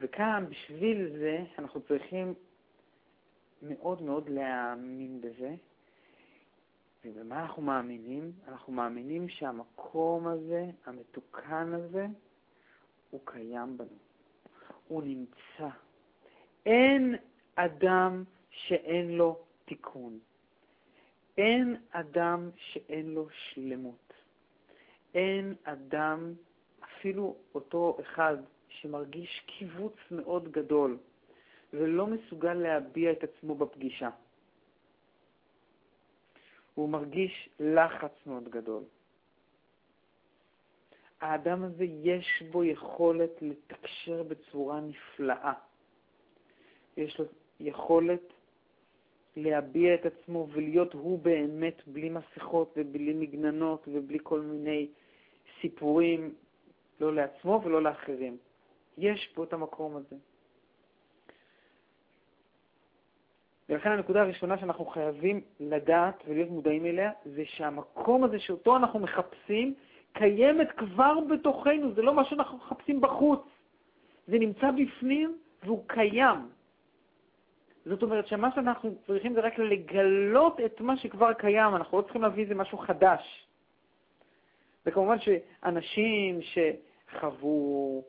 וכאן, בשביל זה, אנחנו צריכים מאוד מאוד להאמין בזה. ובמה אנחנו מאמינים? אנחנו מאמינים שהמקום הזה, המתוקן הזה, הוא קיים בנו. הוא נמצא. אין אדם שאין לו תיקון. אין אדם שאין לו שלמות. אין אדם, אפילו אותו אחד שמרגיש קיבוץ מאוד גדול ולא מסוגל להביע את עצמו בפגישה. הוא מרגיש לחץ מאוד גדול. האדם הזה יש בו יכולת לתקשר בצורה נפלאה. יש לו יכולת להביע את עצמו ולהיות הוא באמת בלי מסכות ובלי מגננות ובלי כל מיני סיפורים, לא לעצמו ולא לאחרים. יש פה את המקום הזה. ולכן הנקודה הראשונה שאנחנו חייבים לדעת ולהיות מודעים אליה, זה שהמקום הזה שאותו אנחנו מחפשים, קיימת כבר בתוכנו, זה לא מה שאנחנו מחפשים בחוץ. זה נמצא בפנים והוא קיים. זאת אומרת שמה שאנחנו צריכים זה רק לגלות את מה שכבר קיים, אנחנו לא צריכים להביא איזה משהו חדש. וכמובן שאנשים שחוו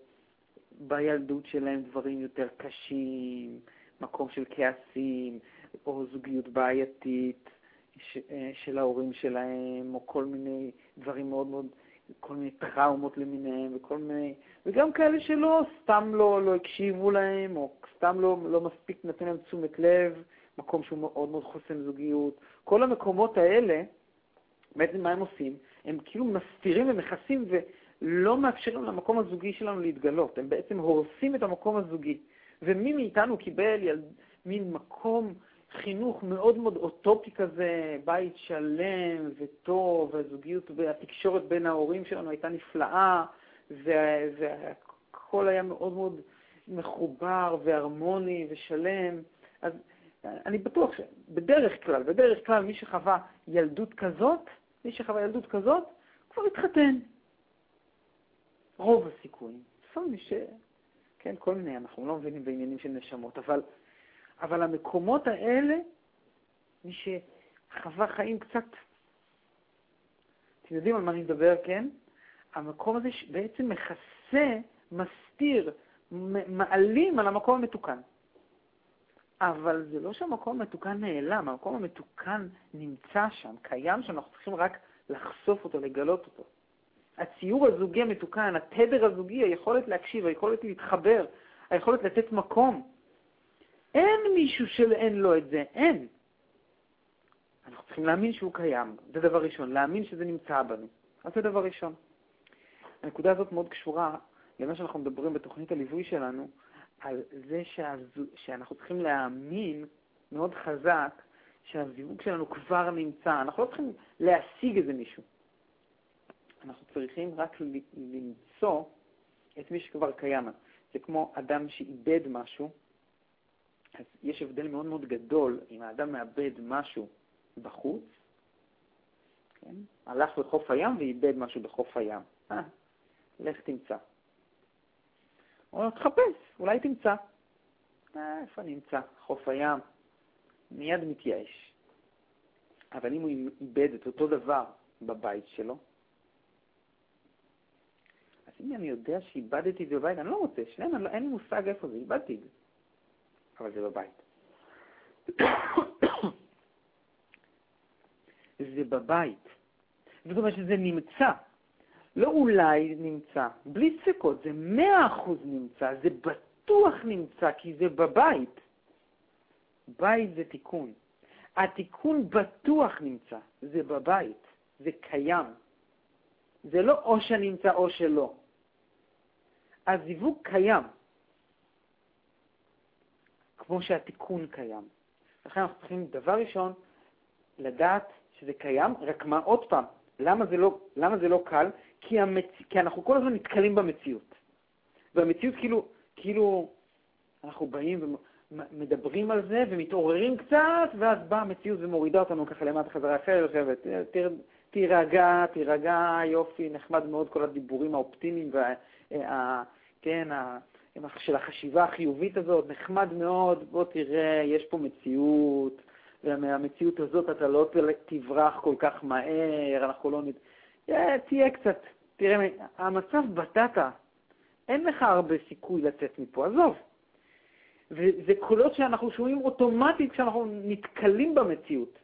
בילדות שלהם דברים יותר קשים, מקום של כעסים, או זוגיות בעייתית אה, של ההורים שלהם, או כל מיני דברים מאוד מאוד, כל מיני טראומות למיניהם, וכל מיני, וגם כאלה שלא, סתם לא, לא הקשיבו להם, או סתם לא, לא מספיק נתנו להם תשומת לב, מקום שהוא מאוד מאוד חוסם זוגיות. כל המקומות האלה, בעצם מה הם עושים? הם כאילו מסתירים ומכסים ולא מאפשרים למקום הזוגי שלנו להתגלות. הם בעצם הורסים את המקום הזוגי. ומי מאיתנו קיבל ילד, מין מקום חינוך מאוד מאוד אוטופי כזה, בית שלם וטוב, והזוגיות והתקשורת בין ההורים שלנו הייתה נפלאה, והכל היה מאוד מאוד מחובר והרמוני ושלם. אז אני בטוח שבדרך כלל, בדרך כלל מי שחווה ילדות כזאת, מי שחווה ילדות כזאת, כבר התחתן. רוב הסיכויים. לפעמים ש... כן, כל מיני, אנחנו לא מבינים בעניינים של נשמות, אבל, אבל המקומות האלה, מי שחווה חיים קצת, אתם יודעים על מה אני מדבר, כן? המקום הזה בעצם מכסה, מסתיר, מעלים על המקום המתוקן. אבל זה לא שהמקום המתוקן נעלם, המקום המתוקן נמצא שם, קיים שם, אנחנו צריכים רק לחשוף אותו, לגלות אותו. הציור הזוגי המתוקן, התדר הזוגי, היכולת להקשיב, היכולת להתחבר, היכולת לתת מקום. אין מישהו שאין לו את זה, אין. אנחנו צריכים להאמין שהוא קיים, זה דבר ראשון, להאמין שזה נמצא בנו. אז זה דבר ראשון. הנקודה הזאת מאוד קשורה למה שאנחנו מדברים בתוכנית הליווי שלנו, על זה שהזו, שאנחנו צריכים להאמין מאוד חזק שהזיווג שלנו כבר נמצא. אנחנו לא צריכים להשיג איזה מישהו. אנחנו צריכים רק למצוא את מי שכבר קיים. זה כמו אדם שאיבד משהו, אז יש הבדל מאוד מאוד גדול אם האדם מאבד משהו בחוץ, כן? הלך לחוף הים ואיבד משהו בחוף הים. אה, לך תמצא. או תחפש, אולי תמצא. אה, איפה אני אמצא? חוף הים. מיד מתייאש. אבל אם הוא איבד את אותו דבר בבית שלו, אז אם אני יודע שאיבדתי את זה בבית, אני לא רוצה, שניהם, לא, אין לי מושג איפה זה, איבדתי את זה. אבל זה בבית. זה בבית. זאת אומרת שזה נמצא. לא אולי נמצא, בלי ספקות, זה מאה אחוז נמצא, זה בטוח נמצא, כי זה בבית. בית זה תיקון. התיקון בטוח נמצא, זה בבית, זה קיים. זה לא או שנמצא או שלא. הזיווג קיים, כמו שהתיקון קיים. לכן אנחנו צריכים, דבר ראשון, לדעת שזה קיים, רק מה, עוד פעם, למה זה לא, למה זה לא קל? כי, המצ... כי אנחנו כל הזמן נתקלים במציאות. והמציאות כאילו, כאילו אנחנו באים ומדברים על זה ומתעוררים קצת, ואז באה המציאות ומורידה אותנו ככה למטה חזרה אחרת, יושבת, תירגע, תירגע, יופי, נחמד מאוד כל הדיבורים האופטימיים וה... אה, כן, של החשיבה החיובית הזאת, נחמד מאוד, בוא תראה, יש פה מציאות, ומהמציאות הזאת אתה לא תברח כל כך מהר, אנחנו לא... אה, תהיה קצת, תראה, המצב בטטה, אין לך הרבה סיכוי לצאת מפה, עזוב. וזה קולות שאנחנו שומעים אוטומטית כשאנחנו נתקלים במציאות.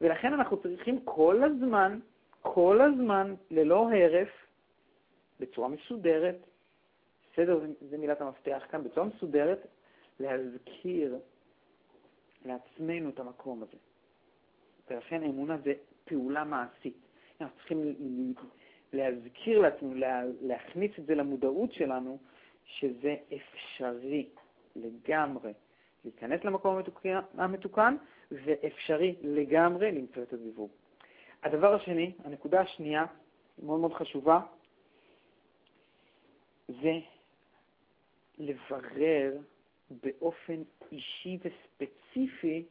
ולכן אנחנו צריכים כל הזמן, כל הזמן, ללא הרף, בצורה מסודרת, סדר זה מילת המפתח כאן, בצורה מסודרת, להזכיר לעצמנו את המקום הזה. ולכן אמונה זה פעולה מעשית. אנחנו צריכים להזכיר לעצמנו, להכניס את זה למודעות שלנו, שזה אפשרי לגמרי להיכנס למקום המתוקן, המתוקן ואפשרי לגמרי למצוא את הזיווג. הדבר השני, הנקודה השנייה, מאוד מאוד חשובה, זה לברר באופן אישי וספציפי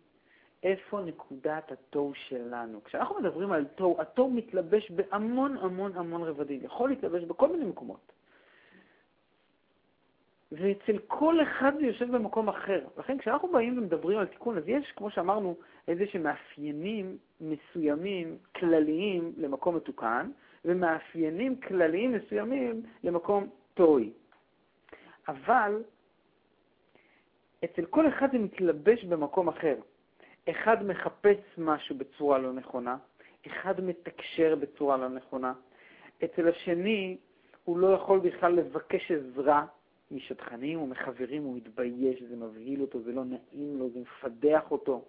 איפה נקודת התוהו שלנו. כשאנחנו מדברים על תוהו, התוהו מתלבש בהמון המון המון רבדים, יכול להתלבש בכל מיני מקומות. ואצל כל אחד זה יושב במקום אחר. לכן כשאנחנו באים ומדברים על תיקון, אז יש, כמו שאמרנו, איזה שמאפיינים מסוימים, כלליים, למקום מתוקן, ומאפיינים כלליים מסוימים למקום טוי. אבל אצל כל אחד זה מתלבש במקום אחר. אחד מחפש משהו בצורה לא נכונה, אחד מתקשר בצורה לא נכונה. אצל השני הוא לא יכול בכלל לבקש עזרה משטחנים או מחברים, הוא מתבייש, זה מבהיל אותו, זה לא נעים לו, זה מפדח אותו.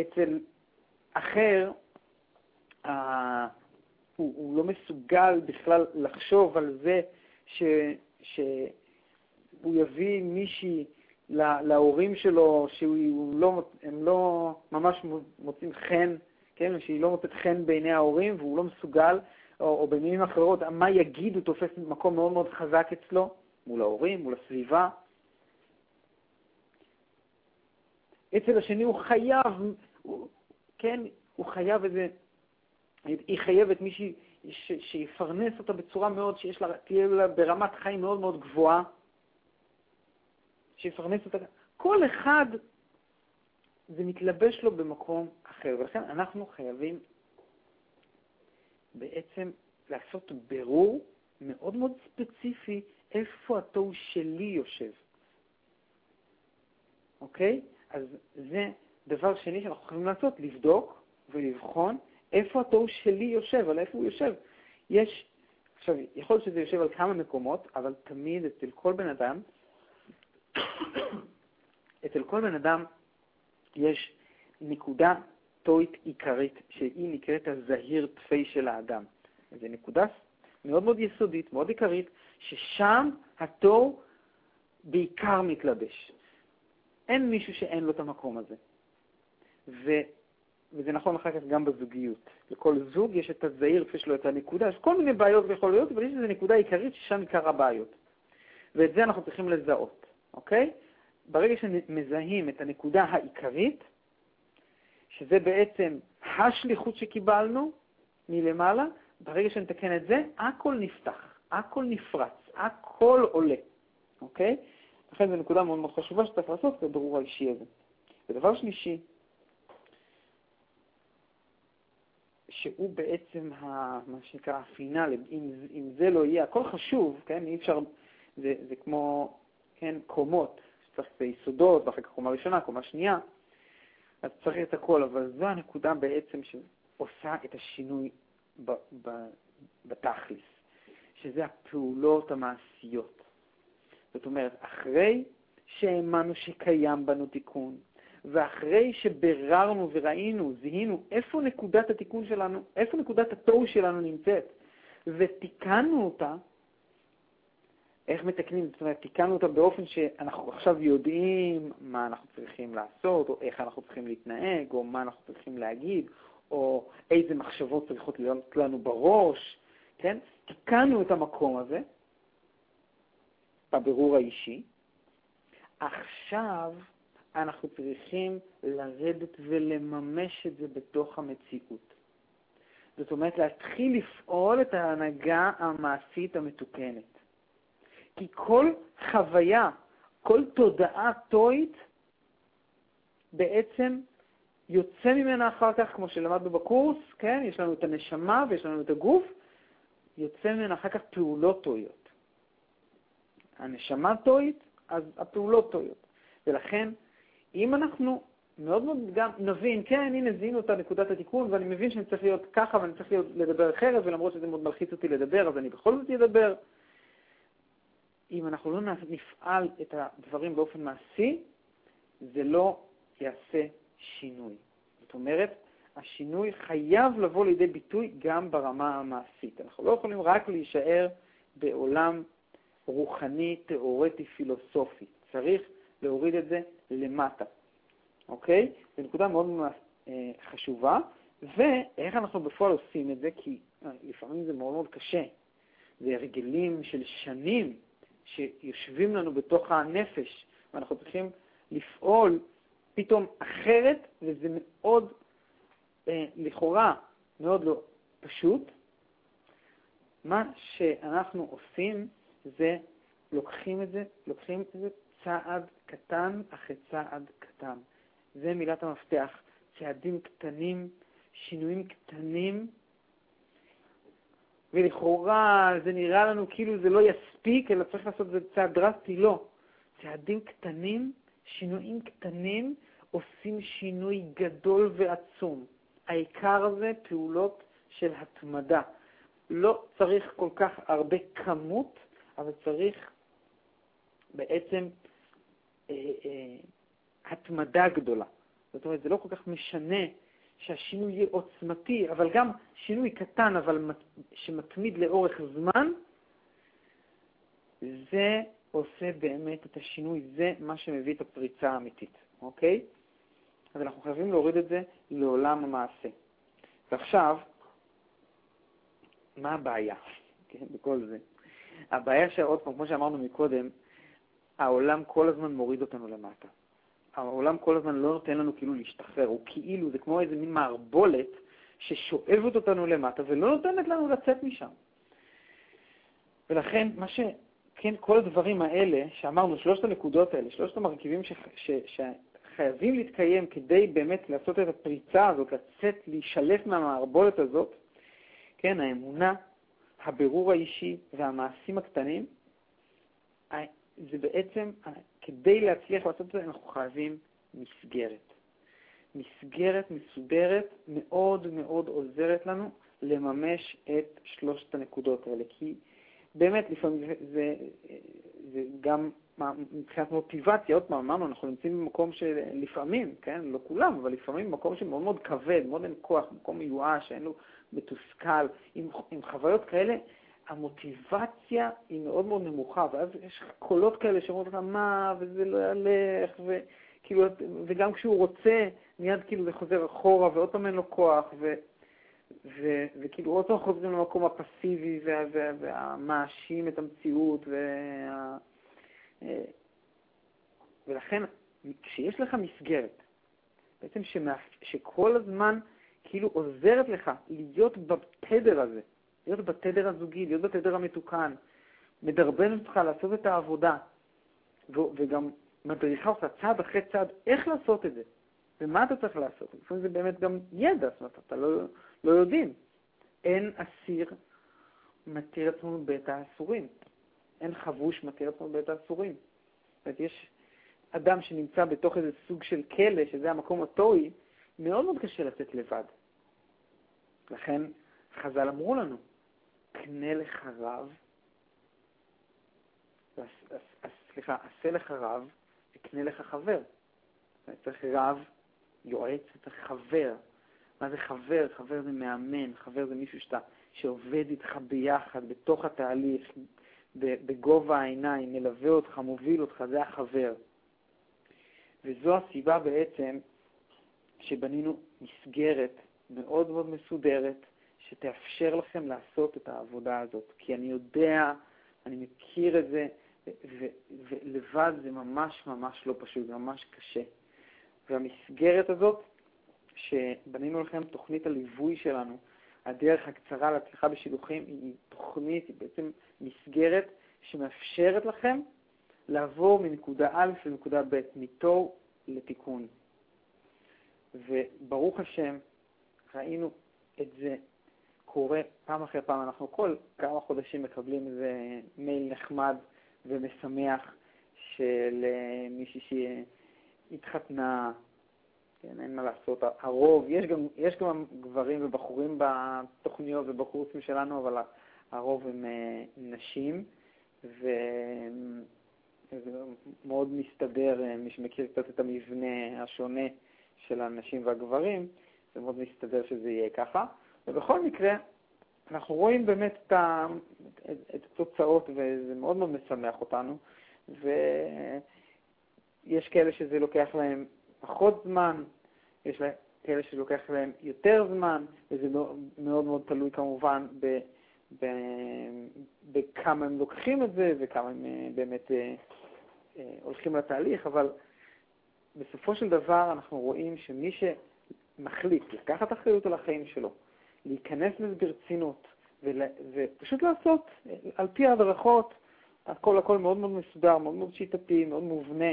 אצל אחר, אה, הוא, הוא לא מסוגל בכלל לחשוב על זה ש, ש, הוא יביא מישהי להורים שלו, שהם לא, לא ממש מוצאים חן, כן, שהיא לא מוצאת חן בעיני ההורים והוא לא מסוגל, או, או במילים אחרות, מה יגיד הוא תופס מקום מאוד מאוד חזק אצלו, מול ההורים, מול הסביבה. אצל השני הוא חייב, הוא, כן, הוא חייב איזה, היא חייבת מישהי שיפרנס אותה בצורה מאוד, שיש לה, תהיה לה ברמת חיים מאוד מאוד גבוהה. שיפרנס אותה. כל אחד, זה מתלבש לו במקום אחר, ולכן אנחנו חייבים בעצם לעשות ברור מאוד מאוד ספציפי איפה התוהו שלי יושב. אוקיי? אז זה דבר שני שאנחנו יכולים לעשות, לבדוק ולבחון איפה התוהו שלי יושב, על איפה הוא יושב. יש, עכשיו, יכול להיות שזה יושב על כמה מקומות, אבל תמיד אצל כל בן אדם אצל כל בן אדם יש נקודה טוית עיקרית, שהיא נקראת הזהיר תפי של האדם. זו נקודה מאוד מאוד יסודית, מאוד עיקרית, ששם התור בעיקר מתלבש. אין מישהו שאין לו את המקום הזה. ו, וזה נכון אחר כך גם בזוגיות. לכל זוג יש את הזהיר, כפי לו את הנקודה, יש כל מיני בעיות ויכול להיות, אבל יש איזו נקודה עיקרית ששם עיקר הבעיות. ואת זה אנחנו צריכים לזהות. אוקיי? ברגע שמזהים את הנקודה העיקרית, שזה בעצם השליחות שקיבלנו מלמעלה, ברגע שנתקן את זה, הכל נפתח, הכל נפרץ, הכל עולה, אוקיי? לכן זו נקודה מאוד מאוד חשובה שצריך לעשות את הבירור האישי הזה. ודבר שלישי, שהוא בעצם ה, מה שנקרא הפינאלי, אם, אם זה לא יהיה, הכל חשוב, כן? אי אפשר, זה, זה כמו כן, קומות, שצריך את היסודות, ואחר כך קומה ראשונה, קומה שנייה, אז צריך את הכל, אבל זו הנקודה בעצם שעושה את השינוי בתכלס, שזה הפעולות המעשיות. זאת אומרת, אחרי שהאמנו שקיים בנו תיקון, ואחרי שביררנו וראינו, זיהינו איפה נקודת התיקון שלנו, איפה נקודת התוהו שלנו נמצאת, ותיקנו אותה, איך מתקנים? זאת אומרת, תיקנו אותה באופן שאנחנו עכשיו יודעים מה אנחנו צריכים לעשות, או איך אנחנו צריכים להתנהג, או מה אנחנו צריכים להגיד, או איזה מחשבות צריכות להיות לנו בראש, כן? תיקנו את המקום הזה בבירור האישי. עכשיו אנחנו צריכים לרדת ולממש את זה בתוך המציאות. זאת אומרת, להתחיל לפעול את ההנהגה המעשית המתוקנת. כי כל חוויה, כל תודעה טועית, בעצם יוצא ממנה אחר כך, כמו שלמדנו בקורס, כן? יש לנו את הנשמה ויש לנו את הגוף, יוצא ממנה אחר כך פעולות טועות. הנשמה טועית, אז הפעולות טועות. ולכן, אם אנחנו מאוד מאוד גם נבין, כן, הנה זיהינו את נקודת התיקון, ואני מבין שאני צריך להיות ככה ואני צריך להיות, לדבר אחרת, ולמרות שזה מאוד מלחיץ אותי לדבר, אז אני בכל זאת אדבר. אם אנחנו לא נפעל את הדברים באופן מעשי, זה לא יעשה שינוי. זאת אומרת, השינוי חייב לבוא לידי ביטוי גם ברמה המעשית. אנחנו לא יכולים רק להישאר בעולם רוחני, תיאורטי, פילוסופי. צריך להוריד את זה למטה, אוקיי? זו נקודה מאוד אה, חשובה. ואיך אנחנו בפועל עושים את זה? כי אה, לפעמים זה מאוד מאוד קשה. זה הרגלים של שנים שיושבים לנו בתוך הנפש, ואנחנו צריכים לפעול פתאום אחרת, וזה מאוד, אה, לכאורה, מאוד לא פשוט. מה שאנחנו עושים זה לוקחים את זה, לוקחים את זה צעד קטן אחרי צעד קטן. זה מילת המפתח. צעדים קטנים, שינויים קטנים, ולכאורה זה נראה לנו כאילו זה לא יספיק, אלא צריך לעשות את זה צעד דרסטי. לא. צעדים קטנים, שינויים קטנים, עושים שינוי גדול ועצום. העיקר זה פעולות של התמדה. לא צריך כל כך הרבה כמות, אבל צריך בעצם אה, אה, התמדה גדולה. זאת אומרת, זה לא כל כך משנה שהשינוי יהיה עוצמתי, אבל גם שינוי קטן, אבל שמתמיד לאורך זמן, זה עושה באמת את השינוי, זה מה שמביא את הפריצה האמיתית, אוקיי? אז אנחנו חייבים להוריד את זה לעולם המעשה. ועכשיו, מה הבעיה [LAUGHS] כן, בכל זה? הבעיה שעוד פעם, כמו שאמרנו מקודם, העולם כל הזמן מוריד אותנו למטה. העולם כל הזמן לא נותן לנו כאילו להשתחרר, הוא כאילו, זה כמו איזה מין מערבולת ששואבת אותנו למטה ולא נותנת לנו לצאת משם. ולכן, מה ש... כן, כל הדברים האלה שאמרנו, שלושת הנקודות האלה, שלושת המרכיבים ש... ש... שחייבים להתקיים כדי באמת לעשות את הפריצה הזאת, לצאת, להישלף מהמערבולת הזאת, כן, האמונה, הבירור האישי והמעשים הקטנים, זה בעצם, כדי להצליח לעשות את זה, אנחנו חייבים מסגרת. מסגרת מסודרת מאוד מאוד עוזרת לנו לממש את שלושת הנקודות האלה, כי באמת לפעמים זה, זה, זה גם מבחינת מוטיבציה, עוד פעם אמרנו, אנחנו נמצאים במקום שלפעמים, כן, לא כולם, אבל לפעמים מקום שמאוד מאוד כבד, מאוד אין כוח, מקום מיואש, אין לו מתוסכל, עם, עם חוויות כאלה, המוטיבציה היא מאוד מאוד נמוכה, ואז יש קולות כאלה שאומרים לך, מה, וזה לא ילך, וכאילו, וגם כשהוא רוצה, מיד כאילו זה חוזר אחורה, ועוד פעם אין לו כוח, ו, ו, וכאילו עוד פעם חוזרים למקום הפסיבי וה, וה, והמאשים את המציאות, וה, ולכן, כשיש לך מסגרת, בעצם שמאפ... שכל הזמן כאילו עוזרת לך להיות בתדר הזה, להיות בתדר הזוגי, להיות בתדר המתוקן, מדרבן אותך לעשות את העבודה, וגם מדריכה אותך צעד אחרי צעד איך לעשות את זה, ומה אתה צריך לעשות. לפעמים זה באמת גם ידע, זאת אומרת, אתה לא, לא יודעים. אין אסיר מתיר עצמו בית האסורים. אין חבוש מתיר עצמו בית האסורים. זאת יש אדם שנמצא בתוך איזה סוג של כלא, שזה המקום הטועי, מאוד מאוד קשה לצאת לבד. לכן חז"ל אמרו לנו, קנה לך רב, סליחה, עשה לך רב וקנה לך חבר. צריך רב, יועץ, צריך חבר. מה זה חבר? חבר זה מאמן, חבר זה מישהו שאתה, שעובד איתך ביחד, בתוך התהליך, בגובה העיניים, מלווה אותך, מוביל אותך, זה החבר. וזו הסיבה בעצם שבנינו מסגרת מאוד מאוד מסודרת, שתאפשר לכם לעשות את העבודה הזאת. כי אני יודע, אני מכיר את זה, ולבד זה ממש ממש לא פשוט, ממש קשה. והמסגרת הזאת, שבנינו לכם תוכנית הליווי שלנו, הדרך הקצרה להצלחה בשידוכים, היא תוכנית, היא בעצם מסגרת שמאפשרת לכם לעבור מנקודה א' לנקודה ב', מתור לתיקון. וברוך השם, ראינו את זה קורה פעם אחרי פעם. אנחנו כל כמה חודשים מקבלים איזה מייל נחמד ומשמח של אה, מישהי שהתחתנה, כן, אין מה לעשות, הרוב, יש גם, יש גם גברים ובחורים בתוכניות ובקורסים שלנו, אבל הרוב הם אה, נשים, וזה מאוד מסתדר, אה, מי שמכיר קצת את המבנה השונה של הנשים והגברים, זה מאוד מסתדר שזה יהיה ככה. ובכל מקרה, אנחנו רואים באמת את, ה, את, את התוצאות, וזה מאוד מאוד משמח אותנו. ויש כאלה שזה לוקח להם פחות זמן, יש כאלה שזה לוקח להם יותר זמן, וזה מאוד מאוד תלוי כמובן ב, ב, בכמה הם לוקחים את זה וכמה הם אה, באמת אה, אה, הולכים לתהליך, אבל בסופו של דבר אנחנו רואים שמי שמחליט לקחת אחריות על החיים שלו, להיכנס לזה ברצינות, ופשוט לעשות על פי ההדרכות, הכל הכל מאוד מאוד מסודר, מאוד מאוד שיטתי, מאוד מובנה.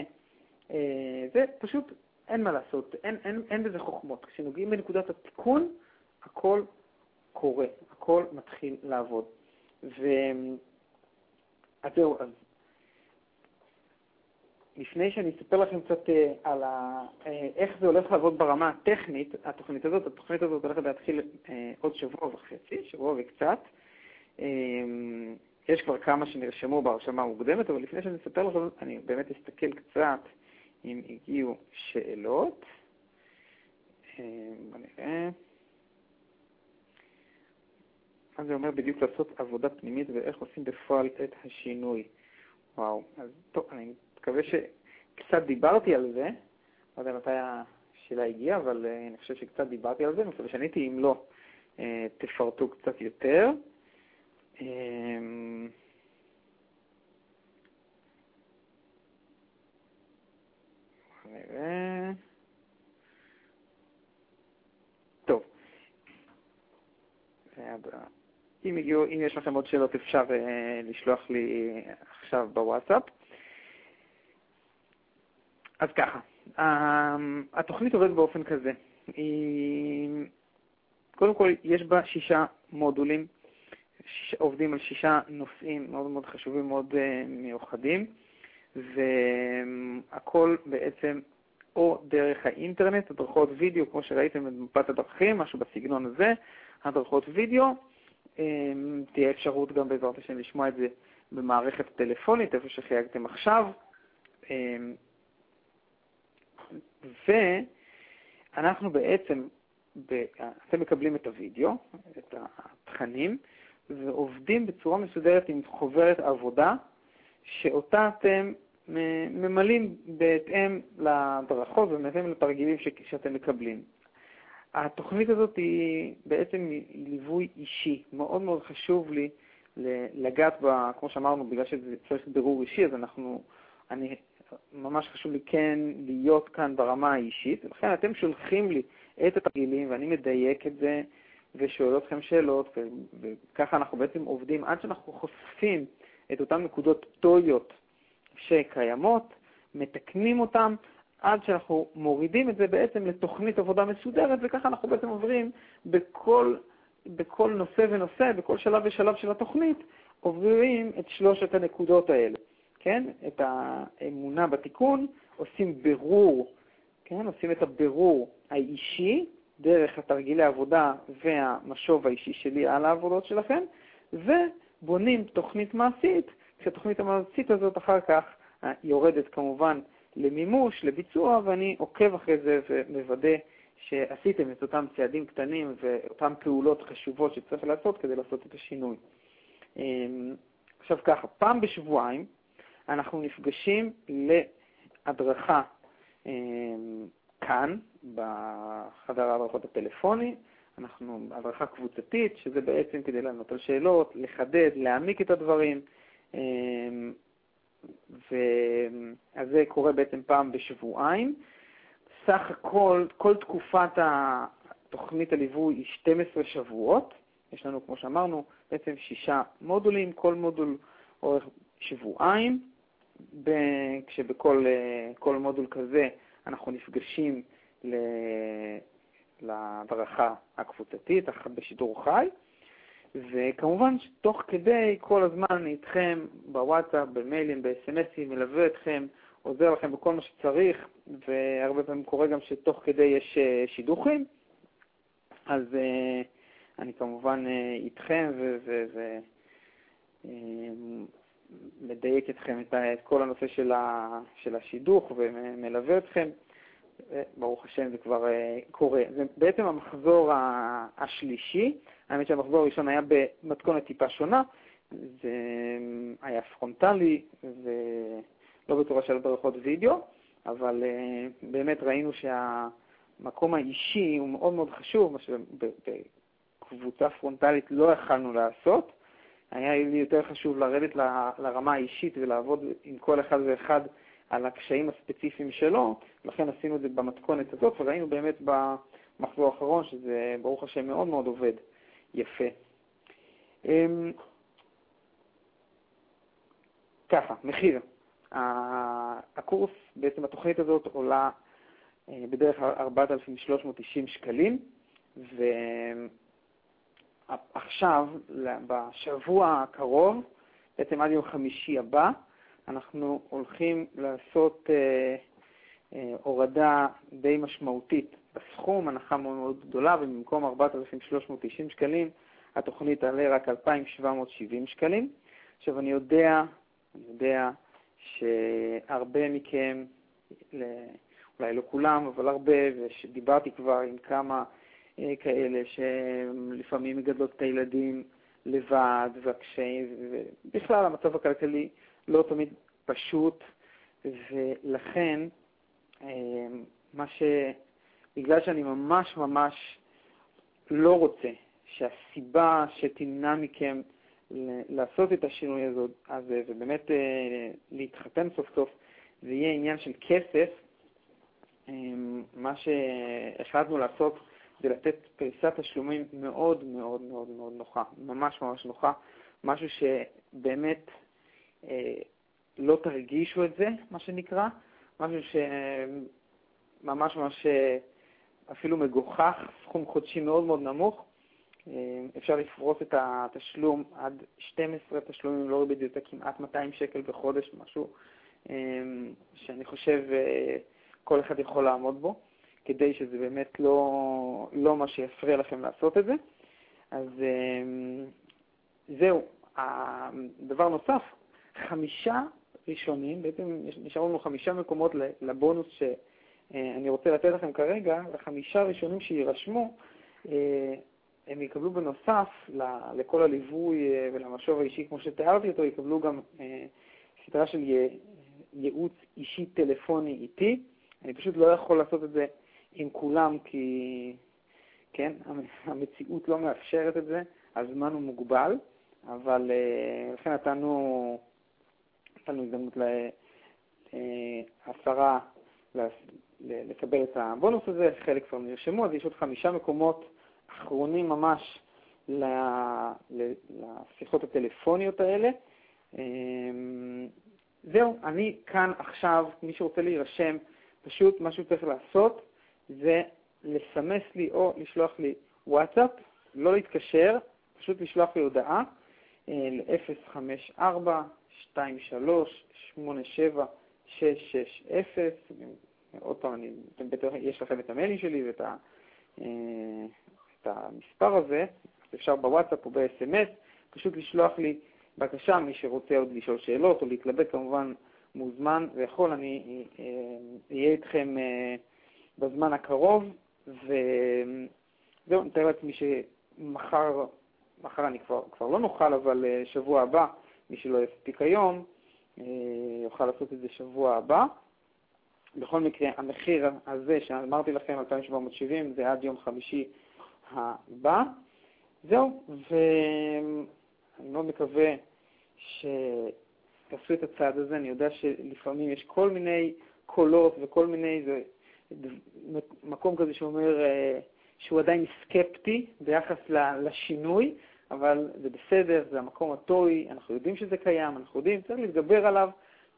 ופשוט אה, אין מה לעשות, אין, אין, אין בזה חוכמות. כשנוגעים בנקודת התיקון, הכל קורה, הכל מתחיל לעבוד. ו... אז זהו, אז לפני שאני אספר לכם קצת אה, על ה... אה, איך זה הולך לעבוד ברמה הטכנית, התוכנית הזאת, התוכנית הזאת הולכת להתחיל אה, עוד שבוע וחצי, שבוע וקצת. יש כבר כמה שנרשמו בהרשמה המוקדמת, אבל לפני שאני אספר לכם, אני באמת אסתכל קצת אם הגיעו שאלות. בוא נראה. מה זה אומר בדיוק לעשות עבודה פנימית ואיך עושים בפועל את השינוי? וואו, אז טוב, אני מקווה שקצת דיברתי על זה, לא יודע מתי השאלה הגיעה, אבל אה, אני חושב שקצת דיברתי על זה, מקווה שעניתי, אם לא, אה, תפרטו קצת יותר. אמ, נראה. טוב. אם, הגיעו, אם יש לכם עוד שאלות אפשר אה, לשלוח לי עכשיו בוואטסאפ. אז ככה, אמ, התוכנית עובדת באופן כזה. קודם כל, יש בה שישה מודולים, עובדים על שישה נושאים מאוד מאוד חשובים, מאוד uh, מיוחדים, והכל בעצם או דרך האינטרנט, הדרכות וידאו, כמו שראיתם במפת הדרכים, משהו בסגנון הזה, הדרכות וידאו. Um, תהיה אפשרות גם בעזרת השם לשמוע את זה במערכת הטלפונית, איפה שחייגתם עכשיו. ואנחנו בעצם, אתם מקבלים את הוידאו, את התכנים, ועובדים בצורה מסודרת עם חוברת עבודה, שאותה אתם ממלאים בהתאם להדרכות ובהתאם לתרגילים ש- שאתם מקבלים. התוכנית הזאת היא בעצם ליווי אישי. מאוד מאוד חשוב לי לגעת בה, כמו שאמרנו, בגלל שזה צריך בירור אישי, אז אנחנו, אני ממש חשוב לי כן להיות כאן ברמה האישית, ולכן אתם שולחים לי את התרגילים ואני מדייק את זה ושואל אתכם שאלות, וככה אנחנו בעצם עובדים עד שאנחנו חושפים את אותן נקודות פטוריות שקיימות, מתקנים אותן, עד שאנחנו מורידים את זה בעצם לתוכנית עבודה מסודרת, וככה אנחנו בעצם עוברים בכל, בכל נושא ונושא, בכל שלב ושלב של התוכנית, עוברים את שלושת הנקודות האלה. כן, את האמונה בתיקון, עושים בירור, כן, עושים את הבירור האישי דרך התרגילי העבודה והמשוב האישי שלי על העבודות שלכם, ובונים תוכנית מעשית, כשהתוכנית המעשית הזאת אחר כך יורדת כמובן למימוש, לביצוע, ואני עוקב אחרי זה ומוודא שעשיתם את אותם צעדים קטנים ואותן פעולות חשובות שצריך לעשות כדי לעשות את השינוי. אמ, עכשיו ככה, פעם בשבועיים אנחנו נפגשים להדרכה אמ, כאן, בחדר ההדרכות הטלפוני, אנחנו הדרכה קבוצתית, שזה בעצם כדי לענות על שאלות, לחדד, להעמיק את הדברים. אמ, אז זה קורה בעצם פעם בשבועיים. סך הכל, כל תקופת תוכנית הליווי היא 12 שבועות. יש לנו, כמו שאמרנו, בעצם שישה מודולים, כל מודול אורך שבועיים, כשבכל מודול כזה אנחנו נפגשים להדרכה הקבוצתית בשידור חי. וכמובן שתוך כדי כל הזמן אני איתכם בוואטסאפ, במיילים, בסמסים, מלווה אתכם, עוזר לכם בכל מה שצריך, והרבה פעמים קורה גם שתוך כדי יש אה, שידוכים, אז uh, אני כמובן איתכם ומדייק אתכם את, את כל הנושא של, ה, של השידוך ומלווה אתכם. ברוך השם זה כבר קורה. זה בעצם המחזור השלישי. האמת שהמחזור הראשון היה במתכונת טיפה שונה. זה היה פרונטלי ולא בצורה של הדרכות וידאו, אבל באמת ראינו שהמקום האישי הוא מאוד מאוד חשוב, מה שבקבוצה פרונטלית לא יכלנו לעשות. היה לי יותר חשוב לרדת לרמה האישית ולעבוד עם כל אחד ואחד על הקשיים הספציפיים שלו, לכן עשינו את זה במתכונת הזאת, וראינו באמת במחזור האחרון שזה ברוך השם מאוד מאוד עובד יפה. אמ, ככה, מחיר. הקורס, בעצם התוכנית הזאת עולה אה, בדרך כלל 4,390 שקלים, ועכשיו, בשבוע הקרוב, בעצם עד יום חמישי הבא, אנחנו הולכים לעשות אה, אה, הורדה די משמעותית בסכום, הנחה מאוד מאוד גדולה, ובמקום 4,390 שקלים, התוכנית תעלה רק 2,770 שקלים. עכשיו, אני יודע, אני יודע שהרבה מכם, אולי לא כולם, אבל הרבה, ושדיברתי כבר עם כמה כאלה שלפעמים מגדלות את הילדים לבד, והקשיים, ובכלל המצב הכלכלי לא תמיד פשוט, ולכן, אה, מה ש... בגלל שאני ממש ממש לא רוצה שהסיבה שתמנע מכם לעשות את השינוי הזה, ובאמת אה, להתחתן סוף סוף, זה יהיה עניין של כסף, אה, מה שהחלטנו לעשות זה לתת פריסת תשלומים מאוד מאוד מאוד מאוד נוחה, ממש ממש נוחה, משהו שבאמת אה, לא תרגישו את זה, מה שנקרא, משהו שממש ממש אה, אפילו מגוחך, סכום חודשי מאוד מאוד נמוך. אה, אפשר לפרוס את התשלום עד 12 תשלומים, לא ריבית יותר כמעט 200 שקל בחודש, משהו שאני חושב כל אחד יכול לעמוד בו, כדי שזה באמת לא, לא מה שיפריע לכם לעשות את זה. אז זהו. דבר נוסף, חמישה ראשונים, בעצם נשארו לנו חמישה מקומות לבונוס שאני רוצה לתת לכם כרגע, וחמישה ראשונים שיירשמו, אה, הם יקבלו בנוסף לכל הליווי אה, ולמשוב האישי, כמו שתיארתי אותו, יקבלו גם אה, סדרה של ייעוץ אישי טלפוני איתי. אני פשוט לא יכול לעשות את זה עם כולם, כי כן, [LAUGHS] המציאות לא מאפשרת את זה, הזמן הוא מוגבל. אבל אה, לכן נתנו, נתנו הזדמנות לעשרה לקבל את הבונוס הזה, חלק כבר נרשמו, אז יש עוד חמישה מקומות אחרונים ממש לשיחות הטלפוניות האלה. אמ, זהו, אני כאן עכשיו, מי שרוצה להירשם, פשוט מה שהוא צריך לעשות זה לסמס לי או לשלוח לי וואטסאפ, לא להתקשר, פשוט לשלוח לי הודעה ל-054-23-87-660. עוד פעם, אני, בטח יש לכם את המיילים שלי ואת אה, את המספר הזה, אפשר בוואטסאפ או ב-SMS, פשוט לשלוח לי בקשה, מי שרוצה עוד לשאול שאלות או להתלבט כמובן מוזמן ויכול, אני אהיה איתכם בזמן הקרוב, וזהו, אני מתאר לעצמי שמחר, מחר אני כבר, כבר לא נוכל, אבל שבוע הבא, מי שלא יספיק היום, יוכל לעשות את זה שבוע הבא. בכל מקרה, המחיר הזה שאמרתי לכם, 2,770, זה עד יום חמישי הבא. זהו, ואני מאוד מקווה שתעשו את הצעד הזה. אני יודע שלפעמים יש כל מיני קולות וכל מיני, זה מקום כזה שאומר אה, שהוא עדיין סקפטי ביחס לשינוי, אבל זה בסדר, זה המקום הטוי, אנחנו יודעים שזה קיים, אנחנו יודעים, צריך להתגבר עליו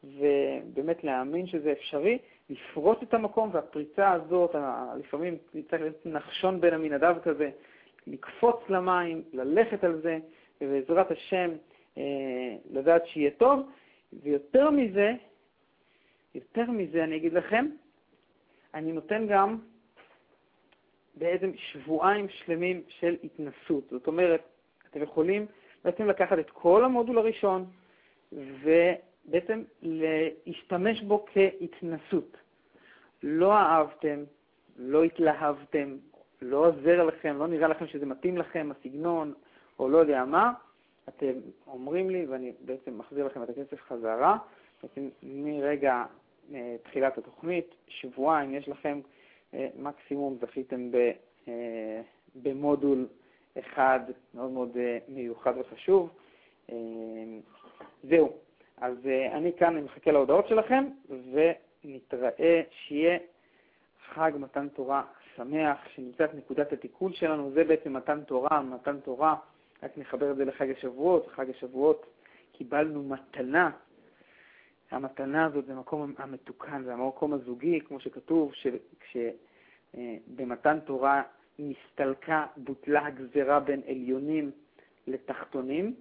ובאמת להאמין שזה אפשרי. לפרוץ את המקום, והפריצה הזאת, לפעמים צריך להיות נחשון בין המנהדב כזה, לקפוץ למים, ללכת על זה, ובעזרת השם אה, לדעת שיהיה טוב. ויותר מזה, יותר מזה אני אגיד לכם, אני נותן גם בעצם שבועיים שלמים של התנסות. זאת אומרת, אתם יכולים בעצם לקחת את כל המודול הראשון, ו... בעצם להשתמש בו כהתנסות. לא אהבתם, לא התלהבתם, לא עוזר לכם, לא נראה לכם שזה מתאים לכם, הסגנון, או לא יודע מה, אתם אומרים לי, ואני בעצם מחזיר לכם את הכסף חזרה. בעצם מרגע תחילת התוכנית, שבועיים יש לכם, אה, מקסימום זכיתם אה, במודול אחד מאוד מאוד אה, מיוחד וחשוב. זהו, אז אני כאן, אני מחכה להודעות שלכם, ונתראה, שיהיה חג מתן תורה שמח, שנמצא את נקודת התיקון שלנו, זה בעצם מתן תורה, מתן תורה, רק נחבר את זה לחג השבועות, חג השבועות קיבלנו מתנה, המתנה הזאת זה המקום המתוקן, זה המקום הזוגי, כמו שכתוב, כשבמתן uh, תורה נסתלקה, בוטלה הגזרה בין עליונים לתחתונים,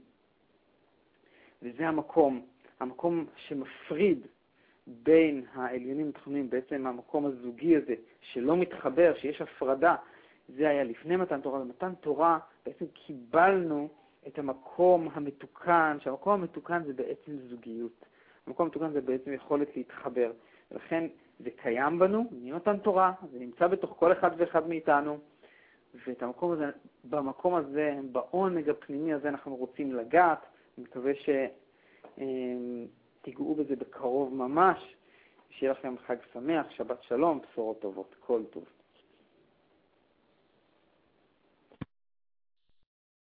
וזה המקום המקום שמפריד בין העליונים לתחתונים, בעצם המקום הזוגי הזה, שלא מתחבר, שיש הפרדה, זה היה לפני מתן תורה. במתן תורה בעצם קיבלנו את המקום המתוקן, שהמקום המתוקן זה בעצם זוגיות. המקום המתוקן זה בעצם יכולת להתחבר. ולכן זה קיים בנו, ממתן תורה, זה נמצא בתוך כל אחד ואחד מאיתנו, ואת המקום הזה, במקום הזה, בעונג הפנימי הזה אנחנו רוצים לגעת. אני מקווה ש... אמ, בזה בקרוב ממש. שיהיה לכם חג שמח, שבת שלום, בשורות טובות, כל טוב.